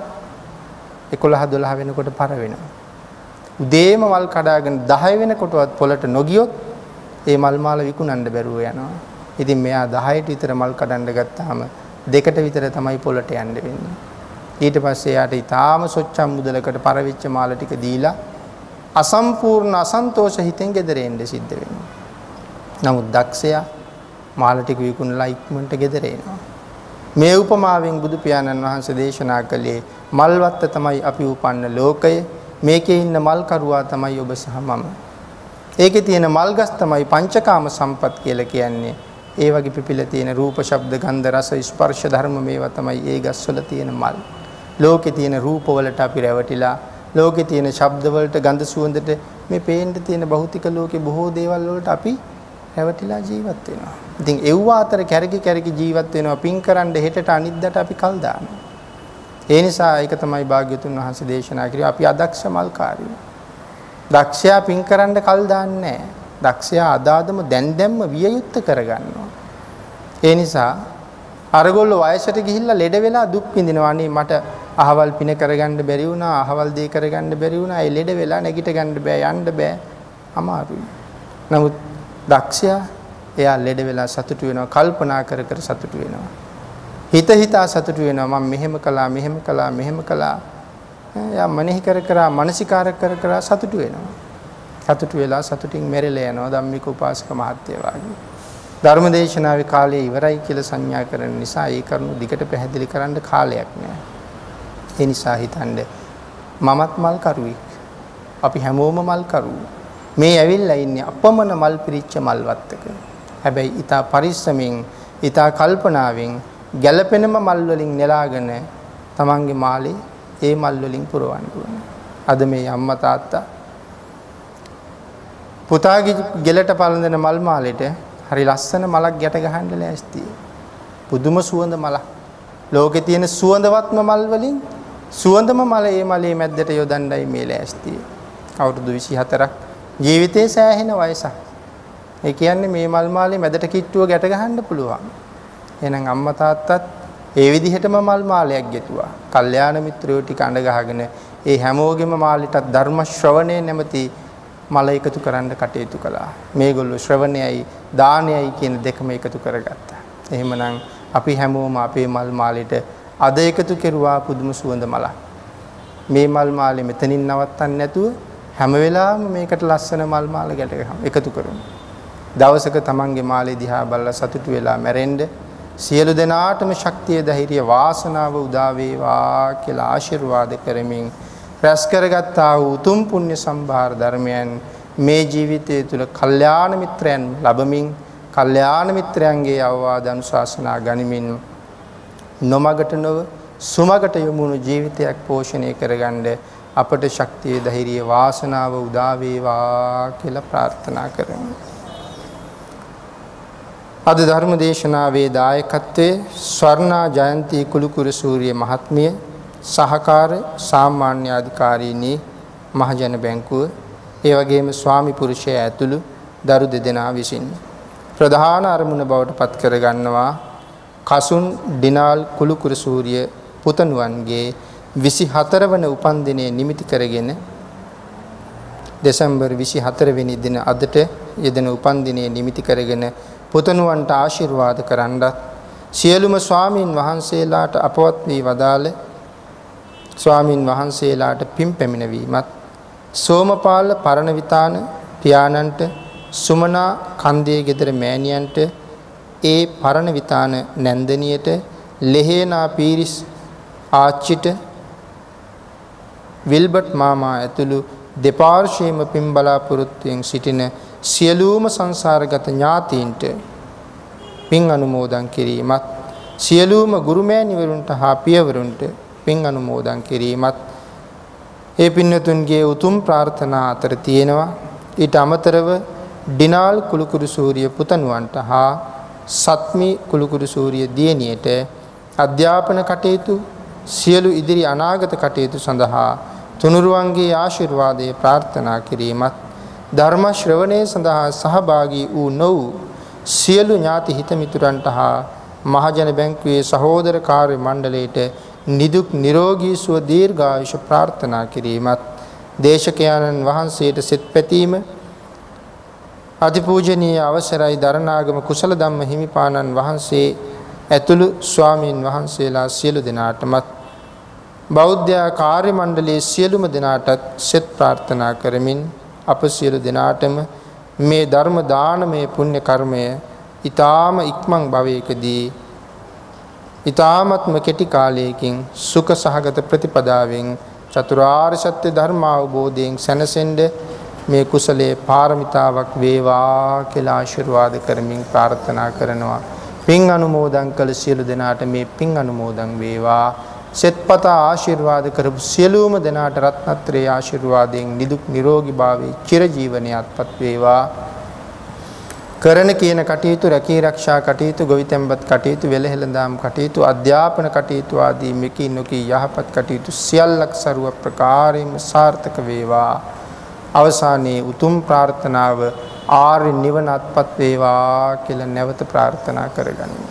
11 12 වෙනකොට පර වෙනවා. උදේම මල් කඩාගෙන 10 වෙනකොටවත් පොළට නොගියොත් ඒ මල් මාල විකුණන්න බැරුව යනවා. ඉතින් මෙයා 10ට විතර මල් කඩන්න ගත්තාම දෙකට විතර තමයි පොළට යන්න වෙන්නේ. ඊට පස්සේ එයාට ඊටාම සොච්චම් මුදලකට පරවිච්ච මාල ටික දීලා අසම්පූර්ණ අසන්තෝෂ හිතෙන් ගෙදර එන්න සිද්ධ වෙනවා. නමුත් දක්ෂයා මාල ටික විකුණලා ඉක්මනට ගෙදර එනවා. මේ උපමාවෙන් බුදු පියාණන් වහන්සේ දේශනා කළේ මල්වත්ත තමයි අපි උපන්න ලෝකය මේකේ ඉන්න මල් කරුවා තමයි ඔබ සහ මම. ඒකේ තියෙන මල් ගස් තමයි පංචකාම සම්පත් කියලා කියන්නේ. ඒ වගේ පිපිලා තියෙන රූප, ශබ්ද, ගන්ධ, රස, ස්පර්ශ ධර්ම මේවා තමයි ඒ ගස්වල තියෙන මල්. ලෝකේ තියෙන රූප වලට අපි රැවටිලා, ලෝකේ තියෙන ශබ්ද වලට, ගන්ධ සුවඳට මේ පේන්න තියෙන භෞතික ලෝකේ බොහෝ දේවල් වලට අපි රැවටිලා ජීවත් වෙනවා. ඉතින් එව්ව අතර කැරකි කැරකි ජීවත් වෙනවා. පින් කරන්න හෙටට අනිද්දාට අපි කල් දානවා. ඒ නිසා ඒක තමයි භාග්‍යතුන් වහන්සේ දේශනා කරේ අපි අදක්ෂ මල්කාරියෝ. දක්ෂයා පින් කරන්න කල් දාන්නේ දක්ෂයා අදාදම දැන් දැම්ම වියයුක්ත කරගන්නවා. ඒ නිසා අරගොල්ලෝ වයසට ගිහිල්ලා ලෙඩ වෙලා දුක් විඳිනවා. අනේ මට අහවල් පින කරගන්න බැරි වුණා, අහවල් දේ කරගන්න බැරි වුණා. ඒ ලෙඩ වෙලා නැගිට ගන්න බෑ, යන්න බෑ. අමාරුයි. නමුත් දක්ෂයා එයා ලෙඩ වෙලා සතුටු වෙනවා, කල්පනා කර කර සතුටු වෙනවා. හිත හිතා සතුටු වෙනවා මම මෙහෙම කළා මෙහෙම කළා මෙහෙම කළා. එයා මනෙහි කර කර මානසිකාර කර කර සතුටු වෙනවා. සතුටු වෙලා සතුටින් මෙරෙලා යනවා ධම්මික උපාසක මහත්තයා වගේ. ධර්මදේශනාවේ කාලය ඉවරයි කියලා සංඥා කරන නිසා ඒ කරුණු දිගට පැහැදිලි කරන්න කාලයක් නෑ. ඒ නිසා හිතන්නේ මමත් මල් කරුවෙක්. අපි හැමෝම මල් කරුවෝ. මේ ඇවිල්ලා ඉන්නේ අපමණ මල් පිරිච්ච මල්වත්තක. හැබැයි ඊතා පරිස්සමින් ඊතා කල්පනාවෙන් ගැළපෙනම මල් වලින් නෙලාගෙන තමන්ගේ මාලේ ඒ මල් වලින් පුරවන්න ඕන. අද මේ අම්මා තාත්තා පුතාගේ ගෙලට පළඳන මල් මාලෙට හරි ලස්සන මලක් ගැට ගහන්න ලෑස්තියි. පුදුම සුවඳ මලක්. ලෝකේ තියෙන සුවඳවත්ම මල් වලින් සුවඳම මල ඒ මලේ මැද්දට යොදන්නයි මේ ලෑස්තිය. අවුරුදු 24ක් ජීවිතේ සෑහෙන වයසක්. ඒ කියන්නේ මේ මල් මාලේ මැදට කිට්ටුව ගැට ගහන්න පුළුවන්. එහෙනම් අම්මා තාත්තත් ඒ විදිහටම මල් මාලයක් ගෙතුවා. කල්යාණ මිත්‍රයෝ ටික අඬ ගහගෙන ඒ හැමෝගෙම මාලිටත් ධර්ම ශ්‍රවණය නැමැති මල එකතු කරන්න කටයුතු කළා. මේගොල්ලෝ ශ්‍රවණයයි දානයයි කියන දෙකම එකතු කරගත්තා. එහෙමනම් අපි හැමෝම අපේ මල් මාලෙට අද එකතු කෙරුවා පුදුම සුවඳ මලක්. මේ මල් මාලේ මෙතනින් නවත්තන්න නැතුව හැම වෙලාවෙම මේකට ලස්සන මල් මාල ගැට එකතු කරමු. දවසක තමන්ගේ මාලේ දිහා බලලා සතුටු වෙලා මැරෙන්න සියලු දෙනාටම ශක්තිය ධෛර්ය වාසනාව උදා වේවා කියලා ආශිර්වාද කරමින් රැස් කරගත්තා වූ උතුම් පුණ්‍ය සම්භාර ධර්මයන් මේ ජීවිතය තුළ කල්යාණ මිත්‍රයන් ලැබමින් කල්යාණ මිත්‍රයන්ගේ අවවාද අනුශාසනා ගනිමින් නොමගට නොව සුමගට යොමුණු ජීවිතයක් පෝෂණය කරගන්න අපට ශක්තිය ධෛර්ය වාසනාව උදා වේවා කියලා ප්‍රාර්ථනා කරමු. අද ධර්ම දේශනාවේ දායකත්වයේ ස්වර්ණා ජයන්ති කුලුකුරු සූර්ය මහත්මිය සහකාර සාමාන්‍ය අධිකාරීනි මහජන බැංකුව ඒ වගේම ස්වාමි පුරුෂය ඇතුළු දරු දෙදෙනා විසින්. ප්‍රධාන අරමුණ බවට පත් කර ගන්නවා කසුන් ඩිනාල් කුලුකුරු සූර්ය පුතණුවන්ගේ 24 වන උපන්දිනය නිමිති කරගෙන දෙසැම්බර් 24 වෙනි දින අදට යෙදෙන උපන්දිනය නිමිති කරගෙන පුතණුවන්ට ආශිර්වාද කරන්නත්. සියලුම ස්වාමින් වහන්සේලාට අපවත් වී වදාළ ස්වාමින් වහන්සේලාට පින් පැමිණවීමත් සෝමපාල පරණවිතාන පියාණන්ට සුමනා කන්දේ ගෙදර මෑණියන්ට ඒ පරණ විතාන නැන්දනියට ලෙහේනා පීරිස් ආච්චිට විල්බට් මාමා ඇතුළු දෙපාර්ශ්වයේම පින් බලාපොරොත්තුෙන් සිටින සියලුම සංසාරගත ඥාතීන්ට පින් අනුමෝදන් කිරීමත් සියලුම ගුරුමෑණිවරුන්ට හා පියවරුන්ට පින් අනුමෝදන් කිරීමත් ඒ පින්නතුන්ගේ උතුම් ප්‍රාර්ථනා අතර තියෙනවා. ඊට අමතරව ඩිනාල් කුලුකුරු සූරිය පුතණුවන්ට හා සත්මි කුලුකුරු සූරිය දියණියට අධ්‍යාපන කටයුතු සියලු ඉදිරි අනාගත කටයුතු සඳහා තුනුරුවන්ගේ ආශිර්වාදයේ ප්‍රාර්ථනා කිරීමත් ධර්ම ශ්‍රවණය සඳහා සහභාගී වූ නො වූ සියලු ඥාති හිත මිතුරන්ට හා මහජන බැංකුවේ සහෝදර කාර්ය මණ්ඩලයට නිදුක් නිරෝගී සුව දීර්ඝායුෂ ප්‍රාර්ථනා කිරීමත් දේශකයන්න් වහන්සේට සෙත් පැතීම අතිපූජනීය අවසරයි දරණාගම කුසල ධම්ම හිමිපාණන් වහන්සේ ඇතුළු ස්වාමීන් වහන්සේලා සියලු දෙනාටමත් බෞද්ධ කාර්ය මණ්ඩලයේ සියලුම දෙනාටත් සෙත් ප්‍රාර්ථනා කරමින් අප සියලු දෙනාටම මේ ධර්ම දානමය පුණ්‍ය කර්මය ඊ타ම ඉක්මන් භවයකදී ඊ타මත්ම කෙටි කාලයකින් සුඛ සහගත ප්‍රතිපදාවෙන් චතුරාර්ය සත්‍ය ධර්ම අවබෝධයෙන් සැනසෙන්න මේ කුසලයේ පාරමිතාවක් වේවා කියලා ආශිර්වාද කරමින් ප්‍රාර්ථනා කරනවා. පින් අනුමෝදන් කළ සියලු දෙනාට මේ පින් අනුමෝදන් වේවා. සෙත්පතා ආශිර්වාද කරපු සියලුම දෙනාට රත්නත්‍රයේ ආශිර්වාදයෙන් නිදුක් නිරෝගී භාවයේ චිරජීවනයත්පත් වේවා. කරන කියන කටයුතු රැකී ආරක්ෂා කටයුතු ගොවිතැන්පත් කටයුතු වෙළහෙළඳාම් කටයුතු අධ්‍යාපන කටයුතු ආදී මෙකී නොකී යහපත් කටයුතු සියල්ලක් ਸਰව ප්‍රකාරයෙන්ම සාර්ථක වේවා අවසානයේ උතුම් ප්‍රාර්ථනාව ආර්ය නිවන අත්පත් වේවා කියලා නැවත ප්‍රාර්ථනා කරගනිමු.